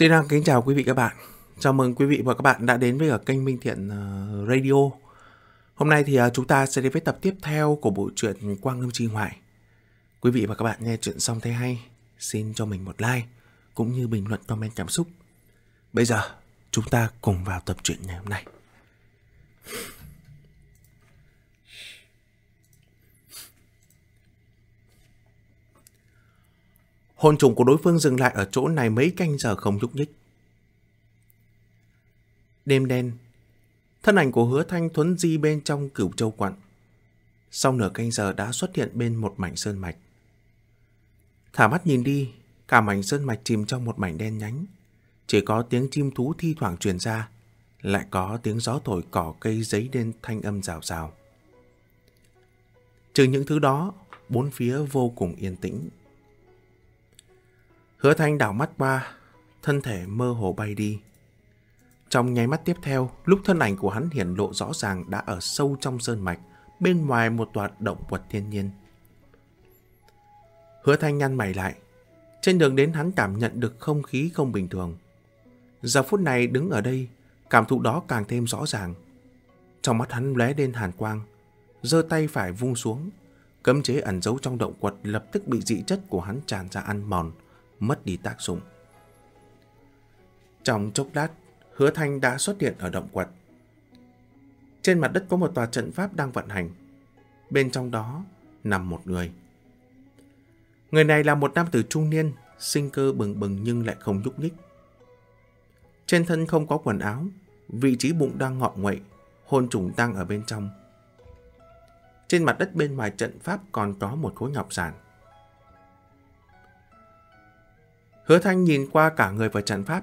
Xin kính chào quý vị các bạn. Chào mừng quý vị và các bạn đã đến với ở kênh Minh Thiện ờ, Radio. Hôm nay thì ờ, chúng ta sẽ đến với tập tiếp theo của bộ truyện Quang Ngâm Chi Hoại Quý vị và các bạn nghe chuyện xong thấy hay, xin cho mình một like cũng như bình luận comment cảm xúc. Bây giờ chúng ta cùng vào tập truyện ngày hôm nay. Hồn trùng của đối phương dừng lại ở chỗ này mấy canh giờ không nhúc nhích. Đêm đen, thân ảnh của hứa thanh thuấn di bên trong cửu châu quặn. Sau nửa canh giờ đã xuất hiện bên một mảnh sơn mạch. Thả mắt nhìn đi, cả mảnh sơn mạch chìm trong một mảnh đen nhánh. Chỉ có tiếng chim thú thi thoảng truyền ra, lại có tiếng gió thổi cỏ cây giấy đen thanh âm rào rào. Trừ những thứ đó, bốn phía vô cùng yên tĩnh. Hứa Thanh đảo mắt qua, thân thể mơ hồ bay đi. Trong nháy mắt tiếp theo, lúc thân ảnh của hắn hiển lộ rõ ràng đã ở sâu trong sơn mạch, bên ngoài một tòa động vật thiên nhiên. Hứa Thanh nhăn mày lại. Trên đường đến hắn cảm nhận được không khí không bình thường. Giờ phút này đứng ở đây, cảm thụ đó càng thêm rõ ràng. Trong mắt hắn lóe lên hàn quang, giơ tay phải vung xuống. Cấm chế ẩn giấu trong động quật lập tức bị dị chất của hắn tràn ra ăn mòn, mất đi tác dụng. Trong chốc lát, hứa thanh đã xuất hiện ở động quật. Trên mặt đất có một tòa trận pháp đang vận hành. Bên trong đó nằm một người. Người này là một nam tử trung niên, sinh cơ bừng bừng nhưng lại không nhúc nhích. Trên thân không có quần áo, vị trí bụng đang ngọ nguậy, hôn trùng đang ở bên trong. Trên mặt đất bên ngoài trận pháp còn có một khối ngọc giản. Hứa Thanh nhìn qua cả người và trận pháp,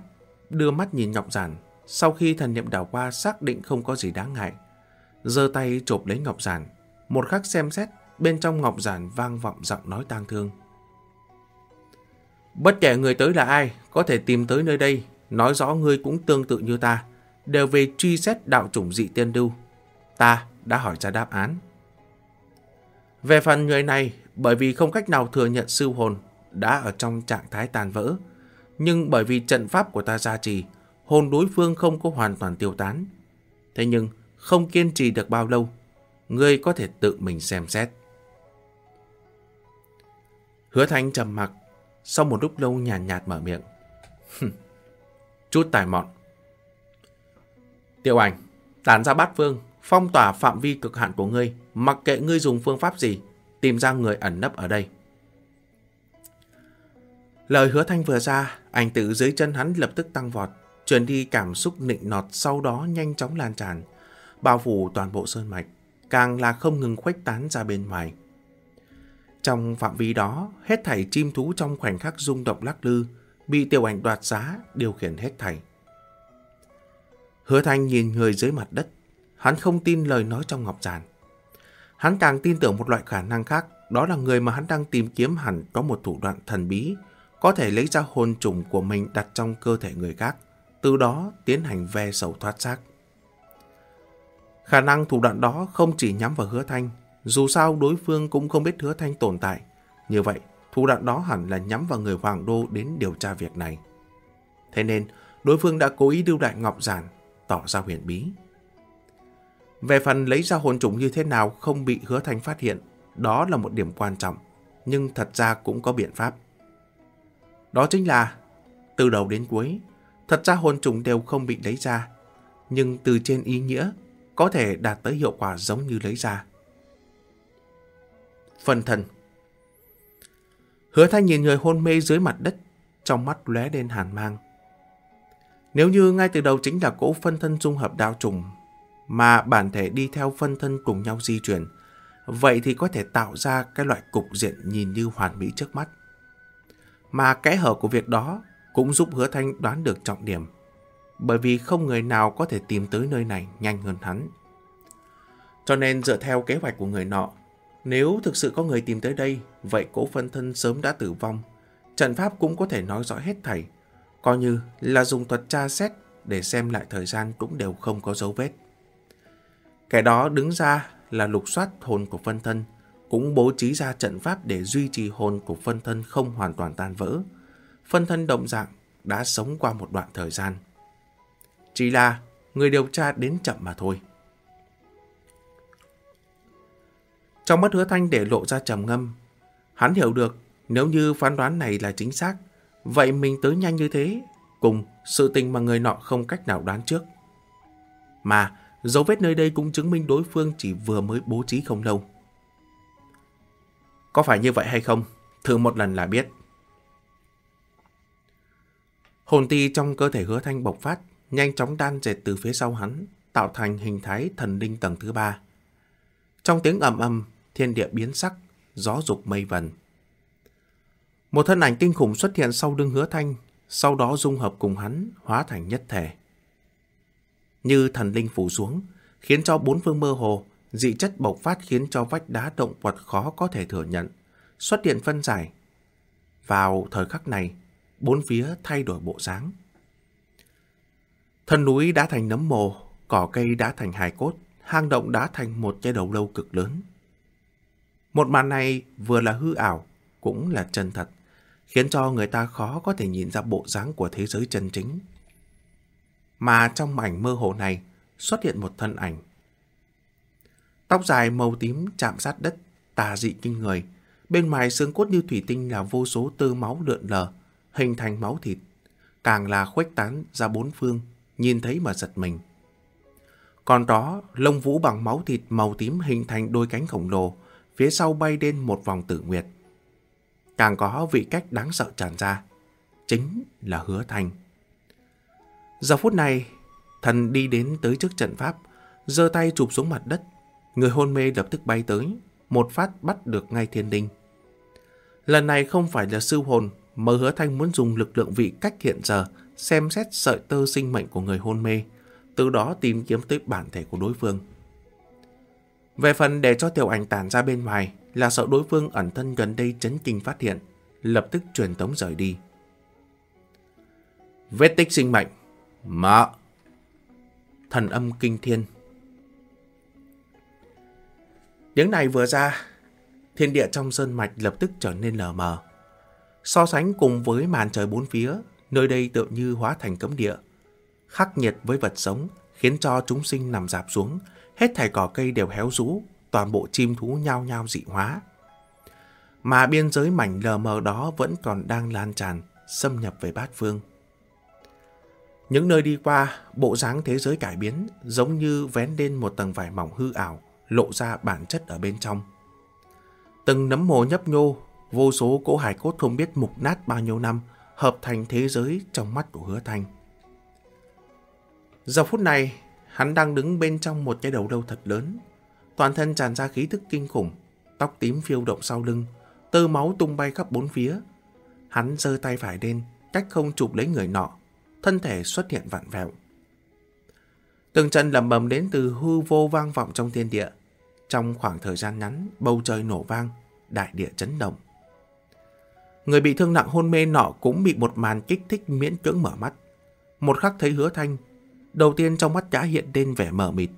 đưa mắt nhìn ngọc giản. Sau khi thần niệm đảo qua xác định không có gì đáng ngại, giơ tay chộp lấy ngọc giản. Một khắc xem xét, bên trong ngọc giản vang vọng giọng nói tang thương. Bất kể người tới là ai, có thể tìm tới nơi đây, nói rõ ngươi cũng tương tự như ta, đều về truy xét đạo chủng dị tiên đưu. Ta đã hỏi ra đáp án. Về phần người này, bởi vì không cách nào thừa nhận sư hồn, đã ở trong trạng thái tàn vỡ, nhưng bởi vì trận pháp của ta gia trì, hồn đối phương không có hoàn toàn tiêu tán. Thế nhưng, không kiên trì được bao lâu, ngươi có thể tự mình xem xét. Hứa Thanh trầm mặc, sau một lúc lâu nhàn nhạt, nhạt mở miệng. Chút tài mọn. Tiểu ảnh, tán ra bát phương, phong tỏa phạm vi cực hạn của ngươi, mặc kệ ngươi dùng phương pháp gì, tìm ra người ẩn nấp ở đây. Lời hứa thanh vừa ra, ảnh tử dưới chân hắn lập tức tăng vọt, truyền đi cảm xúc nịnh nọt sau đó nhanh chóng lan tràn, bao phủ toàn bộ sơn mạch, càng là không ngừng khuếch tán ra bên ngoài. Trong phạm vi đó, hết thảy chim thú trong khoảnh khắc rung động lắc lư, bị tiểu ảnh đoạt giá, điều khiển hết thảy. Hứa thanh nhìn người dưới mặt đất, hắn không tin lời nói trong ngọc giản. Hắn càng tin tưởng một loại khả năng khác, đó là người mà hắn đang tìm kiếm hẳn có một thủ đoạn thần bí, có thể lấy ra hồn trùng của mình đặt trong cơ thể người khác, từ đó tiến hành ve sầu thoát xác. Khả năng thủ đoạn đó không chỉ nhắm vào hứa thanh, dù sao đối phương cũng không biết hứa thanh tồn tại. Như vậy, thủ đoạn đó hẳn là nhắm vào người Hoàng Đô đến điều tra việc này. Thế nên, đối phương đã cố ý lưu đại Ngọc Giản, tỏ ra huyền bí. Về phần lấy ra hồn trùng như thế nào không bị hứa thanh phát hiện, đó là một điểm quan trọng, nhưng thật ra cũng có biện pháp. Đó chính là, từ đầu đến cuối, thật ra hồn trùng đều không bị lấy ra, nhưng từ trên ý nghĩa, có thể đạt tới hiệu quả giống như lấy ra. Phân thân Hứa thanh nhìn người hôn mê dưới mặt đất, trong mắt lóe lên hàn mang. Nếu như ngay từ đầu chính là cỗ phân thân dung hợp đạo trùng, mà bản thể đi theo phân thân cùng nhau di chuyển, vậy thì có thể tạo ra cái loại cục diện nhìn như hoàn mỹ trước mắt. Mà kẽ hở của việc đó cũng giúp hứa thanh đoán được trọng điểm. Bởi vì không người nào có thể tìm tới nơi này nhanh hơn hắn. Cho nên dựa theo kế hoạch của người nọ, nếu thực sự có người tìm tới đây, vậy cố phân thân sớm đã tử vong. Trận pháp cũng có thể nói rõ hết thảy. Coi như là dùng thuật tra xét để xem lại thời gian cũng đều không có dấu vết. Kẻ đó đứng ra là lục soát hồn của phân thân, cũng bố trí ra trận pháp để duy trì hồn của phân thân không hoàn toàn tan vỡ. Phân thân động dạng đã sống qua một đoạn thời gian. Chỉ là người điều tra đến chậm mà thôi. Trong mắt hứa thanh để lộ ra trầm ngâm, hắn hiểu được nếu như phán đoán này là chính xác, vậy mình tới nhanh như thế, cùng sự tình mà người nọ không cách nào đoán trước. Mà dấu vết nơi đây cũng chứng minh đối phương chỉ vừa mới bố trí không lâu. Có phải như vậy hay không? Thử một lần là biết. Hồn ti trong cơ thể hứa thanh bộc phát, nhanh chóng đan dệt từ phía sau hắn, tạo thành hình thái thần linh tầng thứ ba. Trong tiếng ầm ầm, thiên địa biến sắc, gió dục mây vần. Một thân ảnh kinh khủng xuất hiện sau lưng hứa thanh, sau đó dung hợp cùng hắn, hóa thành nhất thể. Như thần linh phủ xuống, khiến cho bốn phương mơ hồ, dị chất bộc phát khiến cho vách đá động vật khó có thể thừa nhận, xuất hiện phân giải. Vào thời khắc này, bốn phía thay đổi bộ dáng. Thân núi đã thành nấm mồ, cỏ cây đã thành hài cốt, hang động đã thành một cái đầu lâu cực lớn. Một màn này vừa là hư ảo, cũng là chân thật, khiến cho người ta khó có thể nhìn ra bộ dáng của thế giới chân chính. Mà trong ảnh mơ hồ này xuất hiện một thân ảnh. Tóc dài màu tím chạm sát đất, tà dị kinh người. Bên ngoài xương cốt như thủy tinh là vô số tơ máu lượn lờ, hình thành máu thịt. Càng là khuếch tán ra bốn phương, nhìn thấy mà giật mình. Còn đó, lông vũ bằng máu thịt màu tím hình thành đôi cánh khổng lồ, phía sau bay lên một vòng tử nguyệt. Càng có vị cách đáng sợ tràn ra, chính là hứa thành. Giờ phút này, thần đi đến tới trước trận pháp, giơ tay chụp xuống mặt đất. Người hôn mê lập tức bay tới, một phát bắt được ngay thiên đinh. Lần này không phải là sư hồn, mà hứa thanh muốn dùng lực lượng vị cách hiện giờ xem xét sợi tơ sinh mệnh của người hôn mê, từ đó tìm kiếm tới bản thể của đối phương. Về phần để cho tiểu ảnh tản ra bên ngoài là sợ đối phương ẩn thân gần đây chấn kinh phát hiện, lập tức truyền tống rời đi. Vết tích sinh mệnh mạ, Thần âm kinh thiên Tiếng này vừa ra Thiên địa trong sơn mạch lập tức trở nên lờ mờ. So sánh cùng với màn trời bốn phía Nơi đây tựa như hóa thành cấm địa Khắc nhiệt với vật sống Khiến cho chúng sinh nằm dạp xuống Hết thảy cỏ cây đều héo rũ Toàn bộ chim thú nhao nhao dị hóa. Mà biên giới mảnh lờ mờ đó Vẫn còn đang lan tràn Xâm nhập về bát phương. Những nơi đi qua, bộ dáng thế giới cải biến giống như vén lên một tầng vải mỏng hư ảo, lộ ra bản chất ở bên trong. Từng nấm mồ nhấp nhô, vô số cỗ hải cốt không biết mục nát bao nhiêu năm, hợp thành thế giới trong mắt của hứa thanh. Giờ phút này, hắn đang đứng bên trong một cái đầu lâu thật lớn. Toàn thân tràn ra khí thức kinh khủng, tóc tím phiêu động sau lưng, tơ máu tung bay khắp bốn phía. Hắn giơ tay phải lên, cách không chụp lấy người nọ, thân thể xuất hiện vặn vẹo. Từng trận lầm bầm đến từ hư vô vang vọng trong thiên địa. Trong khoảng thời gian ngắn, bầu trời nổ vang, đại địa chấn động. Người bị thương nặng hôn mê nọ cũng bị một màn kích thích miễn cưỡng mở mắt. Một khắc thấy hứa thanh, đầu tiên trong mắt gã hiện lên vẻ mờ mịt,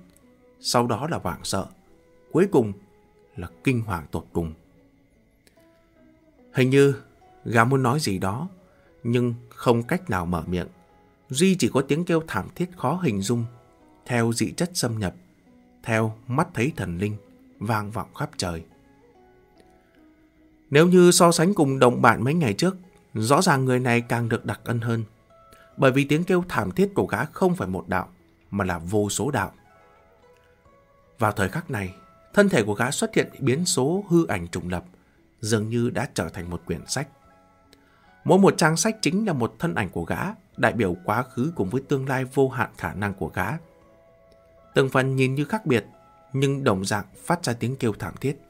sau đó là hoảng sợ, cuối cùng là kinh hoàng tột cùng. Hình như gã muốn nói gì đó, nhưng không cách nào mở miệng. Duy chỉ có tiếng kêu thảm thiết khó hình dung, theo dị chất xâm nhập, theo mắt thấy thần linh, vang vọng khắp trời. Nếu như so sánh cùng đồng bạn mấy ngày trước, rõ ràng người này càng được đặc ân hơn. Bởi vì tiếng kêu thảm thiết của gã không phải một đạo, mà là vô số đạo. Vào thời khắc này, thân thể của gã xuất hiện biến số hư ảnh trùng lập, dường như đã trở thành một quyển sách. Mỗi một trang sách chính là một thân ảnh của gã, đại biểu quá khứ cùng với tương lai vô hạn khả năng của gã. Từng phần nhìn như khác biệt, nhưng đồng dạng phát ra tiếng kêu thảm thiết.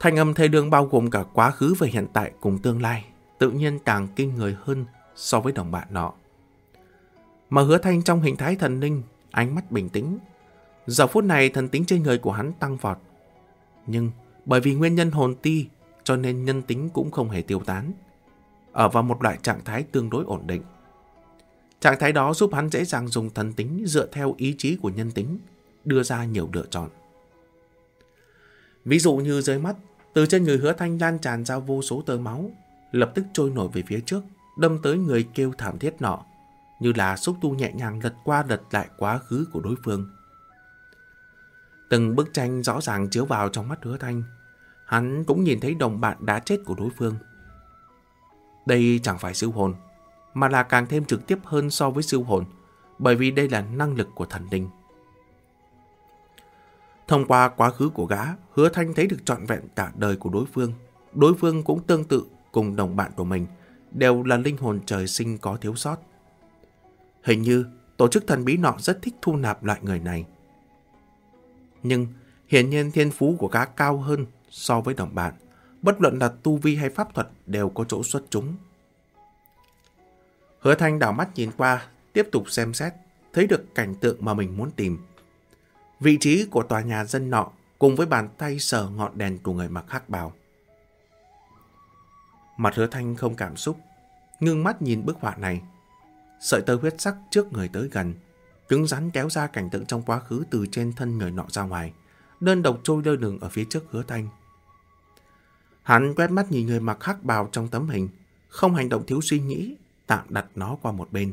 Thanh âm thê lương bao gồm cả quá khứ và hiện tại cùng tương lai, tự nhiên càng kinh người hơn so với đồng bạn nọ. Mà hứa thanh trong hình thái thần linh, ánh mắt bình tĩnh. Giờ phút này thần tính trên người của hắn tăng vọt. Nhưng bởi vì nguyên nhân hồn ti cho nên nhân tính cũng không hề tiêu tán. Ở vào một loại trạng thái tương đối ổn định. Trạng thái đó giúp hắn dễ dàng dùng thần tính dựa theo ý chí của nhân tính, đưa ra nhiều lựa chọn. Ví dụ như dưới mắt, từ trên người hứa thanh lan tràn ra vô số tơ máu, lập tức trôi nổi về phía trước, đâm tới người kêu thảm thiết nọ, như là xúc tu nhẹ nhàng lật qua lật lại quá khứ của đối phương. Từng bức tranh rõ ràng chiếu vào trong mắt hứa thanh, hắn cũng nhìn thấy đồng bạn đã chết của đối phương. Đây chẳng phải siêu hồn, mà là càng thêm trực tiếp hơn so với siêu hồn, bởi vì đây là năng lực của thần linh. Thông qua quá khứ của gã, hứa thanh thấy được trọn vẹn cả đời của đối phương. Đối phương cũng tương tự cùng đồng bạn của mình, đều là linh hồn trời sinh có thiếu sót. Hình như tổ chức thần bí nọ rất thích thu nạp loại người này. Nhưng hiển nhiên thiên phú của gã cao hơn so với đồng bạn. Bất luận là tu vi hay pháp thuật đều có chỗ xuất chúng. Hứa Thanh đảo mắt nhìn qua, tiếp tục xem xét, thấy được cảnh tượng mà mình muốn tìm. Vị trí của tòa nhà dân nọ cùng với bàn tay sờ ngọn đèn của người mặc hắc bào. Mặt hứa thanh không cảm xúc, ngưng mắt nhìn bức họa này. Sợi tơ huyết sắc trước người tới gần, cứng rắn kéo ra cảnh tượng trong quá khứ từ trên thân người nọ ra ngoài, đơn độc trôi lơ lửng ở phía trước hứa thanh. Hắn quét mắt nhìn người mặc hắc bào trong tấm hình, không hành động thiếu suy nghĩ, tạm đặt nó qua một bên.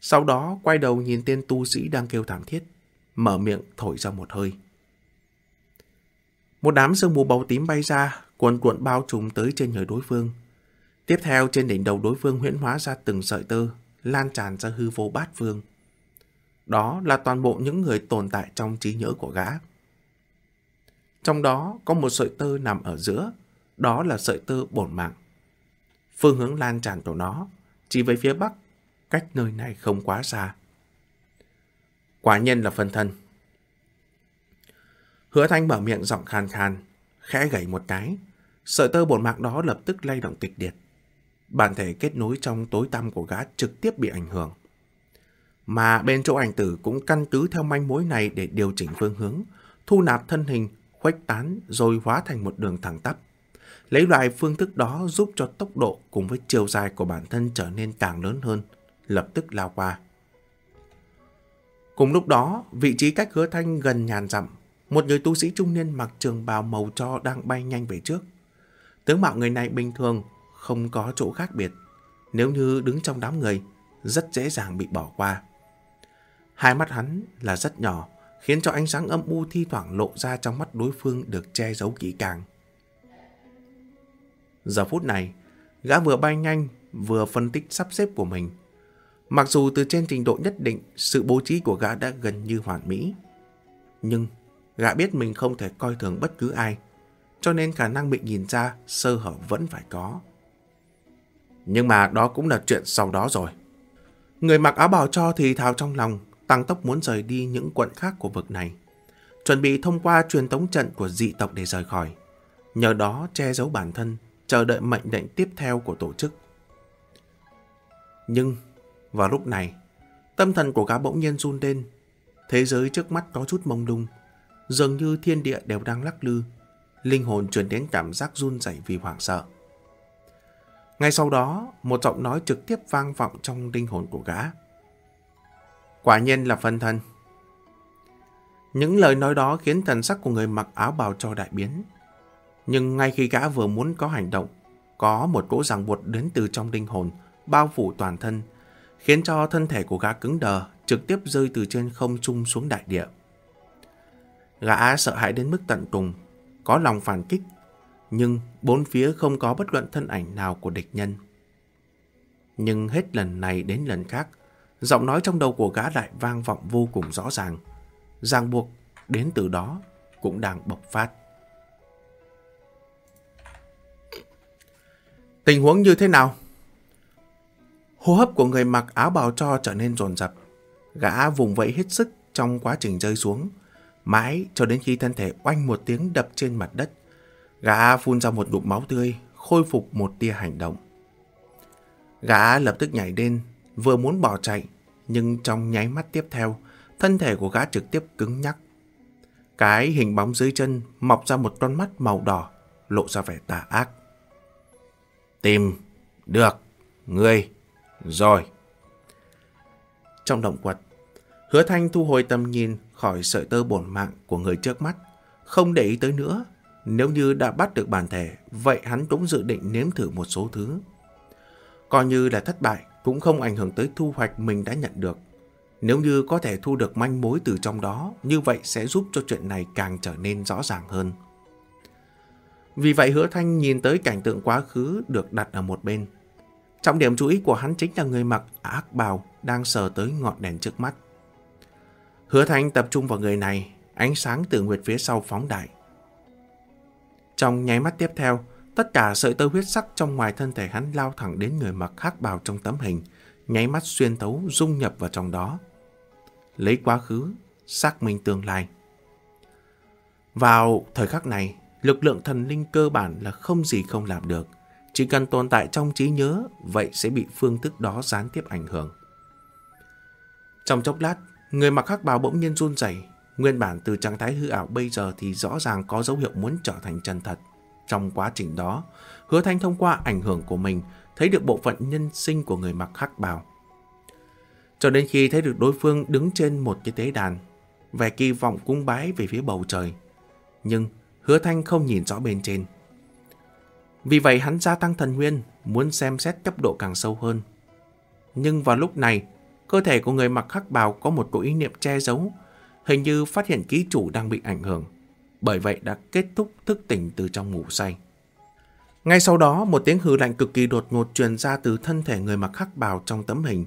Sau đó quay đầu nhìn tên tu sĩ đang kêu thảm thiết, mở miệng thổi ra một hơi. Một đám sương mù bầu tím bay ra, cuộn cuộn bao trùm tới trên người đối phương. Tiếp theo trên đỉnh đầu đối phương huyễn hóa ra từng sợi tơ, lan tràn ra hư vô bát phương. Đó là toàn bộ những người tồn tại trong trí nhớ của gã. Trong đó có một sợi tơ nằm ở giữa, đó là sợi tơ bổn mạng. Phương hướng lan tràn của nó chỉ về phía bắc, cách nơi này không quá xa. Quả nhân là phân thân. Hứa Thanh mở miệng giọng khàn khàn, khẽ gảy một cái. Sợi tơ bổn mạng đó lập tức lay động kịch liệt. Bản thể kết nối trong tối tăm của gã trực tiếp bị ảnh hưởng. Mà bên chỗ ảnh tử cũng căn cứ theo manh mối này để điều chỉnh phương hướng, thu nạp thân hình, khuếch tán rồi hóa thành một đường thẳng tắp. Lấy loại phương thức đó giúp cho tốc độ cùng với chiều dài của bản thân trở nên càng lớn hơn, lập tức lao qua. Cùng lúc đó, vị trí cách hứa thanh gần nhàn dặm, một người tu sĩ trung niên mặc trường bào màu cho đang bay nhanh về trước. Tướng mạo người này bình thường, không có chỗ khác biệt. Nếu như đứng trong đám người, rất dễ dàng bị bỏ qua. Hai mắt hắn là rất nhỏ, khiến cho ánh sáng âm u thi thoảng lộ ra trong mắt đối phương được che giấu kỹ càng. Giờ phút này, gã vừa bay nhanh, vừa phân tích sắp xếp của mình. Mặc dù từ trên trình độ nhất định, sự bố trí của gã đã gần như hoàn mỹ. Nhưng, gã biết mình không thể coi thường bất cứ ai, cho nên khả năng bị nhìn ra sơ hở vẫn phải có. Nhưng mà đó cũng là chuyện sau đó rồi. Người mặc áo bào cho thì thào trong lòng, tăng tốc muốn rời đi những quận khác của vực này. Chuẩn bị thông qua truyền tống trận của dị tộc để rời khỏi. Nhờ đó che giấu bản thân, chờ đợi mệnh lệnh tiếp theo của tổ chức. Nhưng, vào lúc này, tâm thần của gã bỗng nhiên run lên. Thế giới trước mắt có chút mông lung, dường như thiên địa đều đang lắc lư. Linh hồn truyền đến cảm giác run rẩy vì hoảng sợ. Ngay sau đó, một giọng nói trực tiếp vang vọng trong linh hồn của gã. Quả nhiên là phân thân. Những lời nói đó khiến thần sắc của người mặc áo bào cho đại biến. Nhưng ngay khi gã vừa muốn có hành động, có một cỗ ràng buộc đến từ trong linh hồn, bao phủ toàn thân, khiến cho thân thể của gã cứng đờ, trực tiếp rơi từ trên không trung xuống đại địa. Gã sợ hãi đến mức tận cùng, có lòng phản kích, nhưng bốn phía không có bất luận thân ảnh nào của địch nhân. Nhưng hết lần này đến lần khác, giọng nói trong đầu của gã lại vang vọng vô cùng rõ ràng. Ràng buộc đến từ đó cũng đang bộc phát. Tình huống như thế nào? Hô hấp của người mặc áo bào cho trở nên dồn dập. Gã vùng vẫy hết sức trong quá trình rơi xuống, mãi cho đến khi thân thể oanh một tiếng đập trên mặt đất. Gã phun ra một đụng máu tươi, khôi phục một tia hành động. Gã lập tức nhảy lên, vừa muốn bỏ chạy, nhưng trong nháy mắt tiếp theo, thân thể của gã trực tiếp cứng nhắc. Cái hình bóng dưới chân mọc ra một con mắt màu đỏ, lộ ra vẻ tà ác. Tìm được người rồi. Trong động quật, hứa thanh thu hồi tầm nhìn khỏi sợi tơ bổn mạng của người trước mắt, không để ý tới nữa, Nếu như đã bắt được bản thể, vậy hắn cũng dự định nếm thử một số thứ. Coi như là thất bại, cũng không ảnh hưởng tới thu hoạch mình đã nhận được. Nếu như có thể thu được manh mối từ trong đó, như vậy sẽ giúp cho chuyện này càng trở nên rõ ràng hơn. Vì vậy hứa thanh nhìn tới cảnh tượng quá khứ được đặt ở một bên. Trọng điểm chú ý của hắn chính là người mặc ác bào đang sờ tới ngọn đèn trước mắt. Hứa thanh tập trung vào người này, ánh sáng từ nguyệt phía sau phóng đại. Trong nháy mắt tiếp theo, tất cả sợi tơ huyết sắc trong ngoài thân thể hắn lao thẳng đến người mặc hắc bào trong tấm hình, nháy mắt xuyên tấu dung nhập vào trong đó. Lấy quá khứ, xác minh tương lai. Vào thời khắc này, lực lượng thần linh cơ bản là không gì không làm được. Chỉ cần tồn tại trong trí nhớ, vậy sẽ bị phương thức đó gián tiếp ảnh hưởng. Trong chốc lát, người mặc khắc bào bỗng nhiên run rẩy, nguyên bản từ trạng thái hư ảo bây giờ thì rõ ràng có dấu hiệu muốn trở thành chân thật. Trong quá trình đó, Hứa Thanh thông qua ảnh hưởng của mình thấy được bộ phận nhân sinh của người mặc khắc bào. Cho đến khi thấy được đối phương đứng trên một cái tế đàn, vẻ kỳ vọng cung bái về phía bầu trời. Nhưng Hứa Thanh không nhìn rõ bên trên. Vì vậy hắn gia tăng thần nguyên, muốn xem xét cấp độ càng sâu hơn. Nhưng vào lúc này, cơ thể của người mặc khắc bào có một cỗ ý niệm che giấu, hình như phát hiện ký chủ đang bị ảnh hưởng. Bởi vậy đã kết thúc thức tỉnh từ trong ngủ say. Ngay sau đó, một tiếng hư lạnh cực kỳ đột ngột truyền ra từ thân thể người mặc khắc bào trong tấm hình,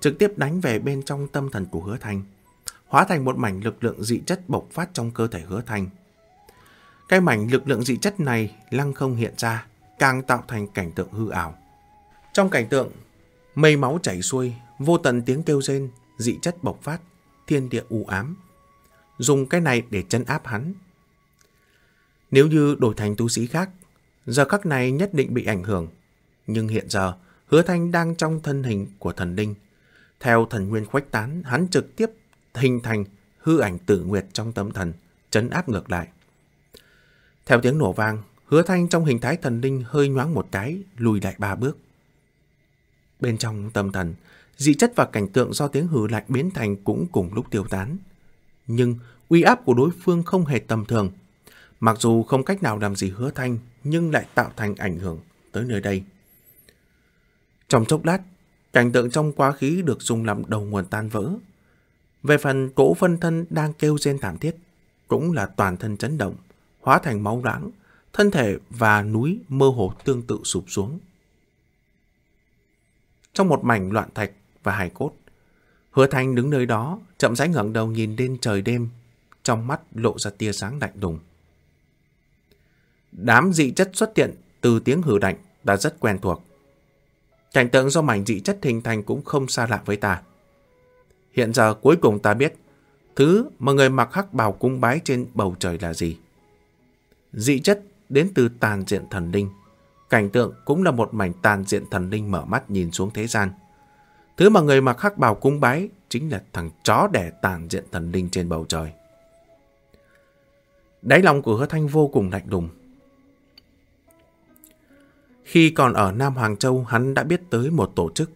trực tiếp đánh về bên trong tâm thần của hứa thanh, hóa thành một mảnh lực lượng dị chất bộc phát trong cơ thể hứa thanh. Cái mảnh lực lượng dị chất này lăng không hiện ra, càng tạo thành cảnh tượng hư ảo. Trong cảnh tượng, mây máu chảy xuôi, vô tận tiếng kêu rên, dị chất bộc phát, thiên địa u ám. Dùng cái này để chân áp hắn. Nếu như đổi thành tu sĩ khác, giờ khắc này nhất định bị ảnh hưởng. Nhưng hiện giờ, hứa thanh đang trong thân hình của thần linh. Theo thần nguyên khuếch tán, hắn trực tiếp hình thành hư ảnh tử nguyệt trong tâm thần, chấn áp ngược lại. Theo tiếng nổ vang, hứa thanh trong hình thái thần linh hơi nhoáng một cái, lùi lại ba bước. Bên trong tâm thần, dị chất và cảnh tượng do tiếng hừ lạnh biến thành cũng cùng lúc tiêu tán. Nhưng uy áp của đối phương không hề tầm thường. Mặc dù không cách nào làm gì hứa thanh, nhưng lại tạo thành ảnh hưởng tới nơi đây. Trong chốc lát, cảnh tượng trong quá khí được dùng làm đầu nguồn tan vỡ. Về phần cổ phân thân đang kêu rên thảm thiết, cũng là toàn thân chấn động, hóa thành máu loãng, thân thể và núi mơ hồ tương tự sụp xuống. Trong một mảnh loạn thạch và hài cốt, Hứa Thanh đứng nơi đó, chậm rãi ngẩng đầu nhìn lên trời đêm, trong mắt lộ ra tia sáng lạnh đùng. Đám dị chất xuất hiện từ tiếng hử đạnh đã rất quen thuộc. Cảnh tượng do mảnh dị chất hình thành cũng không xa lạ với ta. Hiện giờ cuối cùng ta biết thứ mà người mặc hắc bào cung bái trên bầu trời là gì. Dị chất đến từ tàn diện thần linh. Cảnh tượng cũng là một mảnh tàn diện thần linh mở mắt nhìn xuống thế gian. Thứ mà người mặc khắc bào cung bái chính là thằng chó đẻ tàn diện thần linh trên bầu trời. Đáy lòng của hứa thanh vô cùng lạnh đùng. Khi còn ở Nam Hoàng Châu, hắn đã biết tới một tổ chức.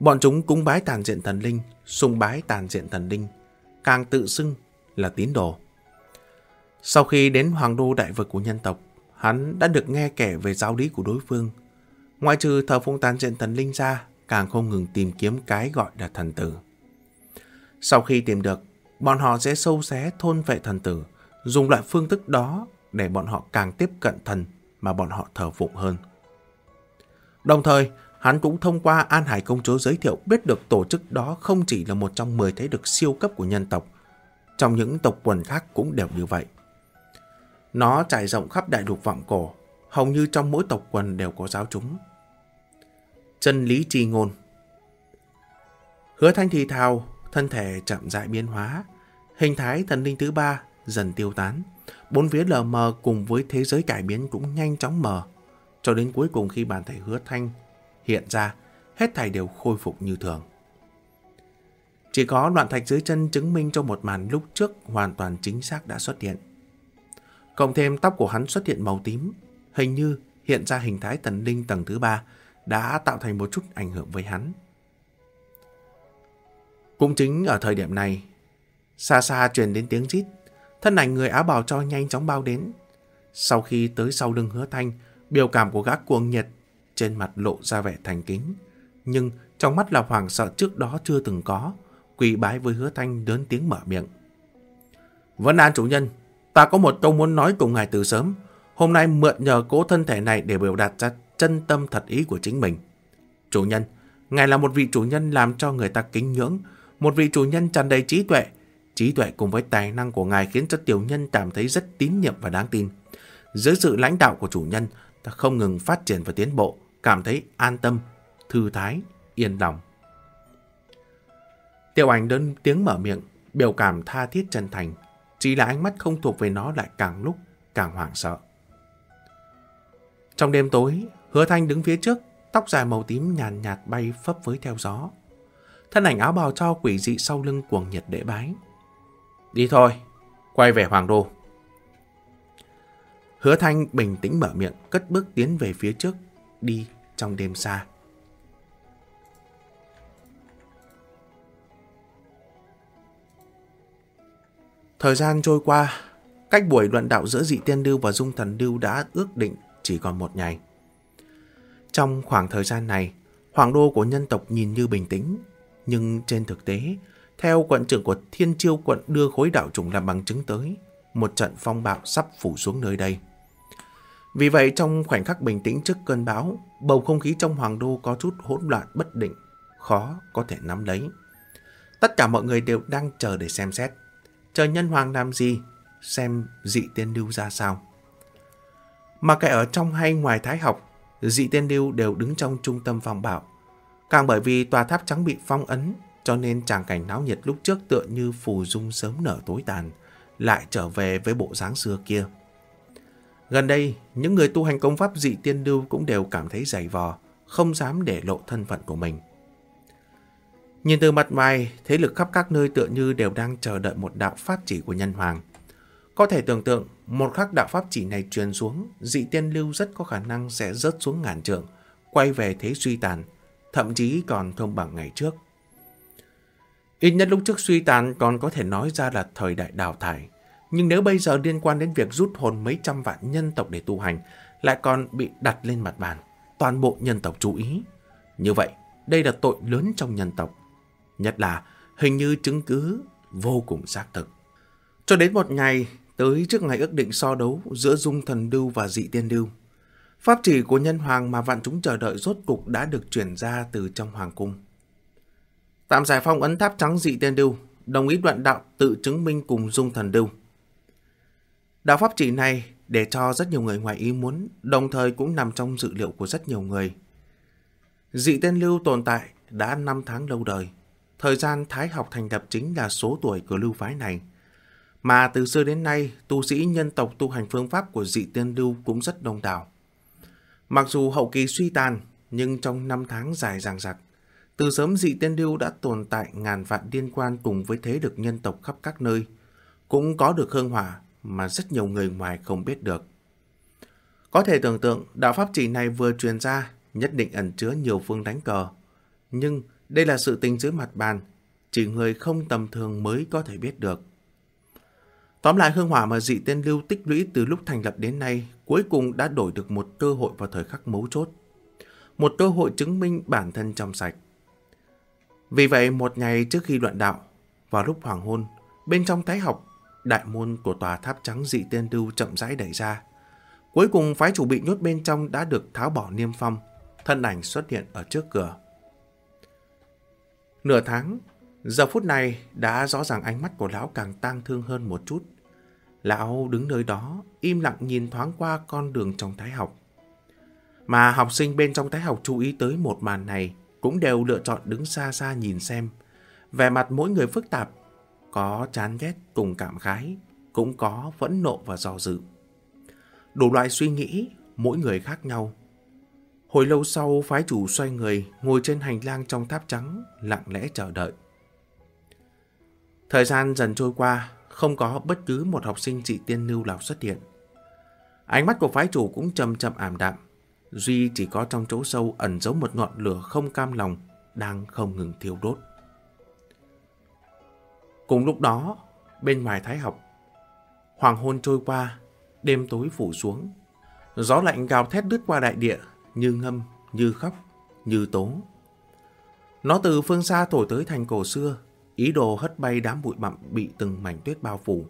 Bọn chúng cúng bái tàn diện thần linh, sùng bái tàn diện thần linh, càng tự xưng là tín đồ. Sau khi đến Hoàng Đô Đại vực của nhân tộc, hắn đã được nghe kể về giáo lý của đối phương. Ngoại trừ thờ phụng tàn diện thần linh ra, càng không ngừng tìm kiếm cái gọi là thần tử. Sau khi tìm được, bọn họ sẽ sâu xé thôn vệ thần tử, dùng loại phương thức đó để bọn họ càng tiếp cận thần mà bọn họ thờ phụng hơn. Đồng thời, hắn cũng thông qua An Hải Công Chúa giới thiệu biết được tổ chức đó không chỉ là một trong 10 thế lực siêu cấp của nhân tộc. Trong những tộc quần khác cũng đều như vậy. Nó trải rộng khắp đại lục vọng cổ, hầu như trong mỗi tộc quần đều có giáo chúng. Chân lý chi ngôn Hứa thanh thì thào, thân thể chậm rãi biến hóa, hình thái thần linh thứ ba dần tiêu tán. Bốn phía lờ mờ cùng với thế giới cải biến cũng nhanh chóng mờ, cho đến cuối cùng khi bản thể hứa thanh hiện ra, hết thảy đều khôi phục như thường. Chỉ có loạn thạch dưới chân chứng minh cho một màn lúc trước hoàn toàn chính xác đã xuất hiện. Cộng thêm tóc của hắn xuất hiện màu tím, hình như hiện ra hình thái thần linh tầng thứ ba đã tạo thành một chút ảnh hưởng với hắn. Cũng chính ở thời điểm này, xa xa truyền đến tiếng rít, thân ảnh người áo bào cho nhanh chóng bao đến. Sau khi tới sau lưng hứa thanh, biểu cảm của gã cuồng nhiệt trên mặt lộ ra vẻ thành kính. Nhưng trong mắt là hoàng sợ trước đó chưa từng có, quỳ bái với hứa thanh lớn tiếng mở miệng. Vẫn An chủ nhân, ta có một câu muốn nói cùng ngài từ sớm. Hôm nay mượn nhờ cố thân thể này để biểu đạt ra chân tâm thật ý của chính mình. Chủ nhân, ngài là một vị chủ nhân làm cho người ta kính ngưỡng, một vị chủ nhân tràn đầy trí tuệ. Trí tuệ cùng với tài năng của ngài khiến cho tiểu nhân cảm thấy rất tín nhiệm và đáng tin. Dưới sự lãnh đạo của chủ nhân, ta không ngừng phát triển và tiến bộ, cảm thấy an tâm, thư thái, yên lòng. Tiểu ảnh đơn tiếng mở miệng, biểu cảm tha thiết chân thành, chỉ là ánh mắt không thuộc về nó lại càng lúc càng hoảng sợ. Trong đêm tối, hứa thanh đứng phía trước, tóc dài màu tím nhàn nhạt, bay phấp với theo gió. Thân ảnh áo bào cho quỷ dị sau lưng cuồng nhiệt để bái. Đi thôi, quay về Hoàng Đô. Hứa thanh bình tĩnh mở miệng, cất bước tiến về phía trước, đi trong đêm xa. Thời gian trôi qua, cách buổi luận đạo giữa dị tiên lưu và dung thần lưu đã ước định chỉ còn một ngày. Trong khoảng thời gian này, hoàng đô của nhân tộc nhìn như bình tĩnh, nhưng trên thực tế, theo quận trưởng của Thiên Chiêu quận đưa khối đạo trùng làm bằng chứng tới, một trận phong bạo sắp phủ xuống nơi đây. Vì vậy, trong khoảnh khắc bình tĩnh trước cơn bão, bầu không khí trong hoàng đô có chút hỗn loạn bất định, khó có thể nắm lấy. Tất cả mọi người đều đang chờ để xem xét. Chờ nhân hoàng làm gì, xem dị tiên lưu ra sao. Mà kể ở trong hay ngoài thái học, dị tiên lưu đều đứng trong trung tâm phong bạo. Càng bởi vì tòa tháp trắng bị phong ấn, cho nên tràng cảnh náo nhiệt lúc trước tựa như phù dung sớm nở tối tàn, lại trở về với bộ dáng xưa kia. Gần đây, những người tu hành công pháp dị tiên lưu cũng đều cảm thấy dày vò, không dám để lộ thân phận của mình. Nhìn từ mặt ngoài, thế lực khắp các nơi tựa như đều đang chờ đợi một đạo pháp chỉ của nhân hoàng. Có thể tưởng tượng, một khắc đạo pháp chỉ này truyền xuống, dị tiên lưu rất có khả năng sẽ rớt xuống ngàn trượng, quay về thế suy tàn, thậm chí còn không bằng ngày trước. Ít nhất lúc trước suy tàn còn có thể nói ra là thời đại đào thải. Nhưng nếu bây giờ liên quan đến việc rút hồn mấy trăm vạn nhân tộc để tu hành, lại còn bị đặt lên mặt bàn, toàn bộ nhân tộc chú ý. Như vậy, đây là tội lớn trong nhân tộc. Nhất là hình như chứng cứ vô cùng xác thực. Cho đến một ngày, tới trước ngày ước định so đấu giữa dung thần lưu và dị tiên lưu. Pháp chỉ của nhân hoàng mà vạn chúng chờ đợi rốt cục đã được chuyển ra từ trong hoàng cung. Tạm giải phong ấn tháp trắng dị tiên lưu, đồng ý đoạn đạo tự chứng minh cùng dung thần lưu. Đạo pháp chỉ này để cho rất nhiều người ngoài ý muốn, đồng thời cũng nằm trong dự liệu của rất nhiều người. Dị tiên lưu tồn tại đã 5 tháng lâu đời. Thời gian thái học thành lập chính là số tuổi của lưu phái này. Mà từ xưa đến nay, tu sĩ nhân tộc tu hành phương pháp của dị tiên lưu cũng rất đông đảo. Mặc dù hậu kỳ suy tàn, nhưng trong năm tháng dài dằng dặc, từ sớm dị tiên lưu đã tồn tại ngàn vạn liên quan cùng với thế lực nhân tộc khắp các nơi, cũng có được hương hỏa mà rất nhiều người ngoài không biết được. Có thể tưởng tượng đạo pháp chỉ này vừa truyền ra nhất định ẩn chứa nhiều phương đánh cờ. Nhưng đây là sự tình dưới mặt bàn, chỉ người không tầm thường mới có thể biết được. Tóm lại hương hỏa mà dị tên lưu tích lũy từ lúc thành lập đến nay cuối cùng đã đổi được một cơ hội vào thời khắc mấu chốt. Một cơ hội chứng minh bản thân trong sạch. Vì vậy một ngày trước khi luận đạo, vào lúc hoàng hôn, bên trong thái học, đại môn của tòa tháp trắng dị tên lưu chậm rãi đẩy ra. Cuối cùng phái chủ bị nhốt bên trong đã được tháo bỏ niêm phong, thân ảnh xuất hiện ở trước cửa. Nửa tháng, giờ phút này đã rõ ràng ánh mắt của lão càng tang thương hơn một chút. Lão đứng nơi đó, im lặng nhìn thoáng qua con đường trong thái học. Mà học sinh bên trong thái học chú ý tới một màn này, cũng đều lựa chọn đứng xa xa nhìn xem. Vẻ mặt mỗi người phức tạp, có chán ghét cùng cảm khái, cũng có phẫn nộ và dò dự. Đủ loại suy nghĩ, mỗi người khác nhau. Hồi lâu sau, phái chủ xoay người, ngồi trên hành lang trong tháp trắng, lặng lẽ chờ đợi. Thời gian dần trôi qua, không có bất cứ một học sinh dị tiên lưu nào xuất hiện. Ánh mắt của phái chủ cũng chậm chậm ảm đạm. Duy chỉ có trong chỗ sâu ẩn giấu một ngọn lửa không cam lòng, đang không ngừng thiêu đốt. Cùng lúc đó, bên ngoài thái học, hoàng hôn trôi qua, đêm tối phủ xuống. Gió lạnh gào thét đứt qua đại địa, như ngâm, như khóc, như tố. Nó từ phương xa thổi tới thành cổ xưa, ý đồ hất bay đám bụi bặm bị từng mảnh tuyết bao phủ.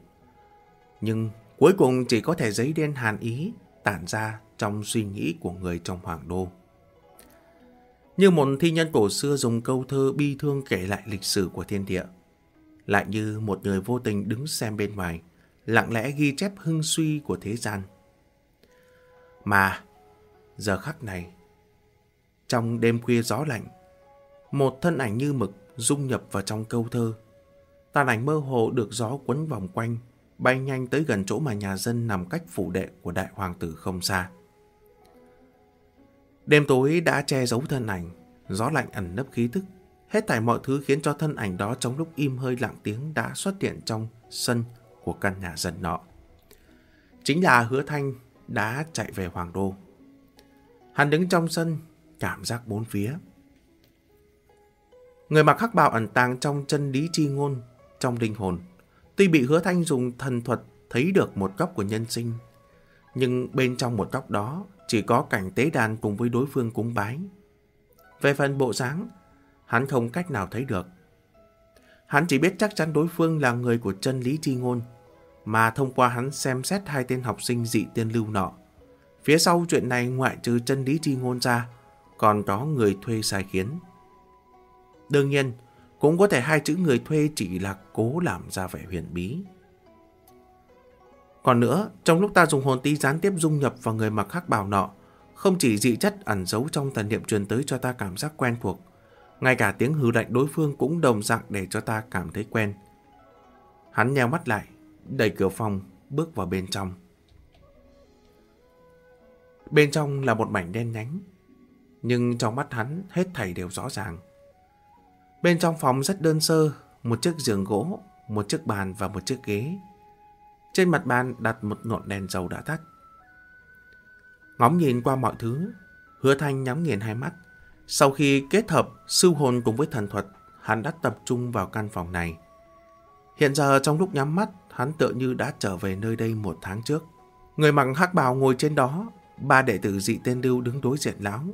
Nhưng cuối cùng chỉ có thể giấy đen hàn ý tản ra trong suy nghĩ của người trong hoàng đô. Như một thi nhân cổ xưa dùng câu thơ bi thương kể lại lịch sử của thiên địa. Lại như một người vô tình đứng xem bên ngoài, lặng lẽ ghi chép hưng suy của thế gian. Mà, giờ khắc này, trong đêm khuya gió lạnh, một thân ảnh như mực dung nhập vào trong câu thơ. Tàn ảnh mơ hồ được gió quấn vòng quanh, bay nhanh tới gần chỗ mà nhà dân nằm cách phủ đệ của đại hoàng tử không xa. Đêm tối đã che giấu thân ảnh, gió lạnh ẩn nấp khí tức. Hết thảy mọi thứ khiến cho thân ảnh đó trong lúc im hơi lặng tiếng đã xuất hiện trong sân của căn nhà dân nọ. Chính là hứa thanh đã chạy về Hoàng Đô. Hắn đứng trong sân, cảm giác bốn phía. Người mặc khắc bào ẩn tàng trong chân lý chi ngôn, trong linh hồn. Tuy bị hứa thanh dùng thần thuật thấy được một góc của nhân sinh, nhưng bên trong một góc đó chỉ có cảnh tế đàn cùng với đối phương cúng bái. Về phần bộ dáng, hắn không cách nào thấy được. Hắn chỉ biết chắc chắn đối phương là người của chân lý chi ngôn, mà thông qua hắn xem xét hai tên học sinh dị tiên lưu nọ. Phía sau chuyện này ngoại trừ chân lý chi ngôn ra, còn có người thuê sai khiến. Đương nhiên, cũng có thể hai chữ người thuê chỉ là cố làm ra vẻ huyền bí. Còn nữa, trong lúc ta dùng hồn ti gián tiếp dung nhập vào người mặc khắc bào nọ, không chỉ dị chất ẩn giấu trong thần niệm truyền tới cho ta cảm giác quen thuộc, ngay cả tiếng hư lạnh đối phương cũng đồng dạng để cho ta cảm thấy quen. Hắn nheo mắt lại, đẩy cửa phòng, bước vào bên trong. Bên trong là một mảnh đen nhánh, nhưng trong mắt hắn hết thảy đều rõ ràng. Bên trong phòng rất đơn sơ, một chiếc giường gỗ, một chiếc bàn và một chiếc ghế. Trên mặt bàn đặt một ngọn đèn dầu đã tắt. Ngóng nhìn qua mọi thứ, hứa thanh nhắm nghiền hai mắt. Sau khi kết hợp sư hồn cùng với thần thuật, hắn đã tập trung vào căn phòng này. Hiện giờ trong lúc nhắm mắt, hắn tựa như đã trở về nơi đây một tháng trước. Người mặc hắc bào ngồi trên đó, ba đệ tử dị tên lưu đứng đối diện lão.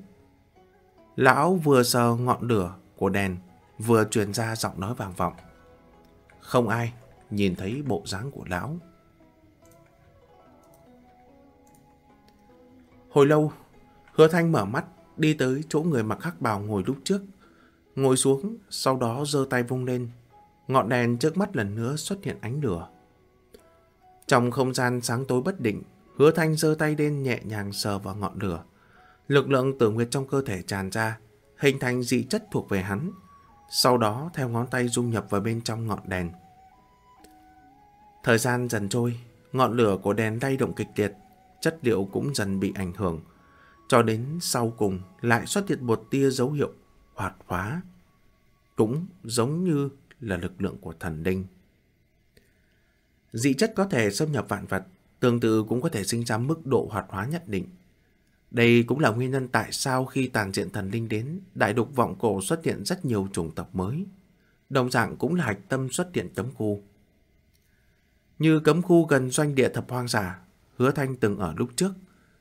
Lão vừa sờ ngọn lửa của đèn, vừa truyền ra giọng nói vàng vọng. Không ai nhìn thấy bộ dáng của lão. Hồi lâu, hứa thanh mở mắt, đi tới chỗ người mặc khắc bào ngồi lúc trước. Ngồi xuống, sau đó giơ tay vung lên. Ngọn đèn trước mắt lần nữa xuất hiện ánh lửa. Trong không gian sáng tối bất định, hứa thanh giơ tay lên nhẹ nhàng sờ vào ngọn lửa. Lực lượng tử nguyệt trong cơ thể tràn ra, hình thành dị chất thuộc về hắn. Sau đó theo ngón tay dung nhập vào bên trong ngọn đèn. Thời gian dần trôi, ngọn lửa của đèn lay động kịch liệt, chất liệu cũng dần bị ảnh hưởng, cho đến sau cùng lại xuất hiện một tia dấu hiệu hoạt hóa, cũng giống như là lực lượng của thần linh. Dị chất có thể xâm nhập vạn vật, tương tự cũng có thể sinh ra mức độ hoạt hóa nhất định. Đây cũng là nguyên nhân tại sao khi tàn diện thần linh đến, đại đục vọng cổ xuất hiện rất nhiều chủng tộc mới. Đồng dạng cũng là hạch tâm xuất hiện cấm khu. Như cấm khu gần doanh địa thập hoang giả, Hứa Thanh từng ở lúc trước,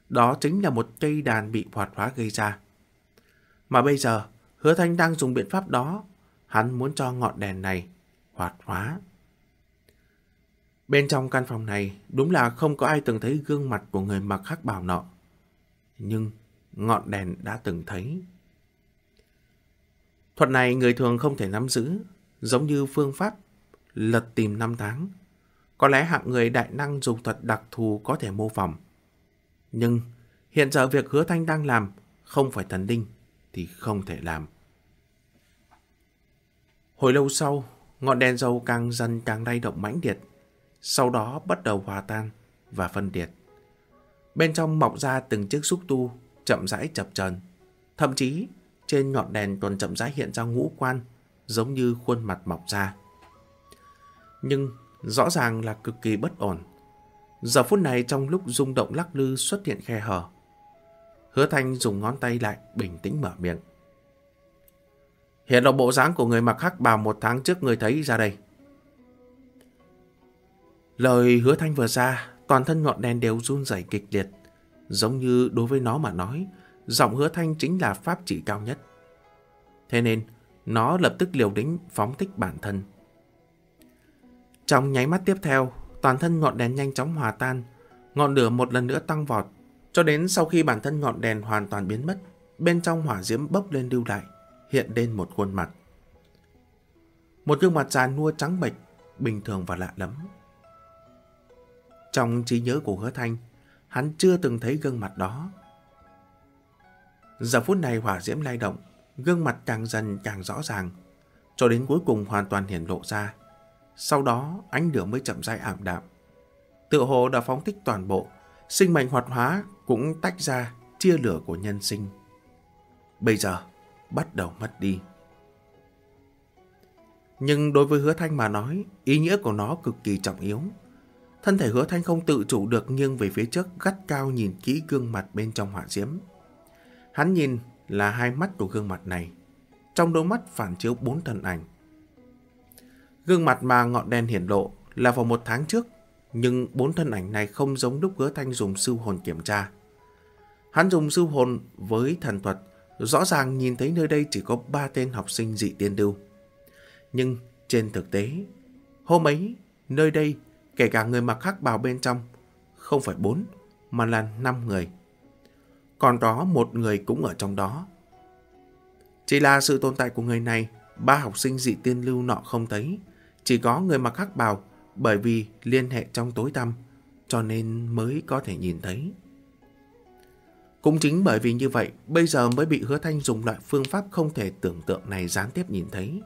đó chính là một cây đàn bị hoạt hóa gây ra. Mà bây giờ, Hứa Thanh đang dùng biện pháp đó, hắn muốn cho ngọn đèn này hoạt hóa. Bên trong căn phòng này, đúng là không có ai từng thấy gương mặt của người mặc khắc bào nọ. Nhưng ngọn đèn đã từng thấy. Thuật này người thường không thể nắm giữ, giống như phương pháp lật tìm năm tháng có lẽ hạng người đại năng dùng thuật đặc thù có thể mô phỏng. Nhưng hiện giờ việc hứa thanh đang làm không phải thần linh thì không thể làm. Hồi lâu sau, ngọn đèn dầu càng dần càng lay động mãnh liệt, sau đó bắt đầu hòa tan và phân liệt. Bên trong mọc ra từng chiếc xúc tu, chậm rãi chập chờn. Thậm chí, trên ngọn đèn còn chậm rãi hiện ra ngũ quan, giống như khuôn mặt mọc ra. Nhưng rõ ràng là cực kỳ bất ổn. Giờ phút này trong lúc rung động lắc lư xuất hiện khe hở. Hứa Thanh dùng ngón tay lại bình tĩnh mở miệng. Hiện là bộ dáng của người mặc hắc bào một tháng trước người thấy ra đây. Lời hứa Thanh vừa ra, toàn thân ngọn đèn đều run rẩy kịch liệt, giống như đối với nó mà nói, giọng hứa thanh chính là pháp trị cao nhất. Thế nên, nó lập tức liều đính phóng thích bản thân. Trong nháy mắt tiếp theo, toàn thân ngọn đèn nhanh chóng hòa tan, ngọn lửa một lần nữa tăng vọt, cho đến sau khi bản thân ngọn đèn hoàn toàn biến mất, bên trong hỏa diễm bốc lên lưu lại, hiện lên một khuôn mặt. Một gương mặt già nua trắng bệch, bình thường và lạ lắm. Trong trí nhớ của hứa thanh, hắn chưa từng thấy gương mặt đó. Giờ phút này hỏa diễm lay động, gương mặt càng dần càng rõ ràng, cho đến cuối cùng hoàn toàn hiển lộ ra. Sau đó ánh lửa mới chậm rãi ảm đạm. Tự hồ đã phóng thích toàn bộ, sinh mệnh hoạt hóa cũng tách ra chia lửa của nhân sinh. Bây giờ bắt đầu mất đi. Nhưng đối với hứa thanh mà nói, ý nghĩa của nó cực kỳ trọng yếu. Thân thể hứa thanh không tự chủ được nghiêng về phía trước gắt cao nhìn kỹ gương mặt bên trong hỏa diễm. Hắn nhìn là hai mắt của gương mặt này. Trong đôi mắt phản chiếu bốn thân ảnh. Gương mặt mà ngọn đèn hiển lộ là vào một tháng trước, nhưng bốn thân ảnh này không giống lúc hứa thanh dùng sư hồn kiểm tra. Hắn dùng sư hồn với thần thuật, rõ ràng nhìn thấy nơi đây chỉ có ba tên học sinh dị tiên đưu. Nhưng trên thực tế, hôm ấy, nơi đây, kể cả người mặc khắc bào bên trong, không phải bốn, mà là năm người. Còn đó một người cũng ở trong đó. Chỉ là sự tồn tại của người này, ba học sinh dị tiên lưu nọ không thấy, chỉ có người mặc khắc bào bởi vì liên hệ trong tối tăm, cho nên mới có thể nhìn thấy. Cũng chính bởi vì như vậy, bây giờ mới bị hứa thanh dùng loại phương pháp không thể tưởng tượng này gián tiếp nhìn thấy.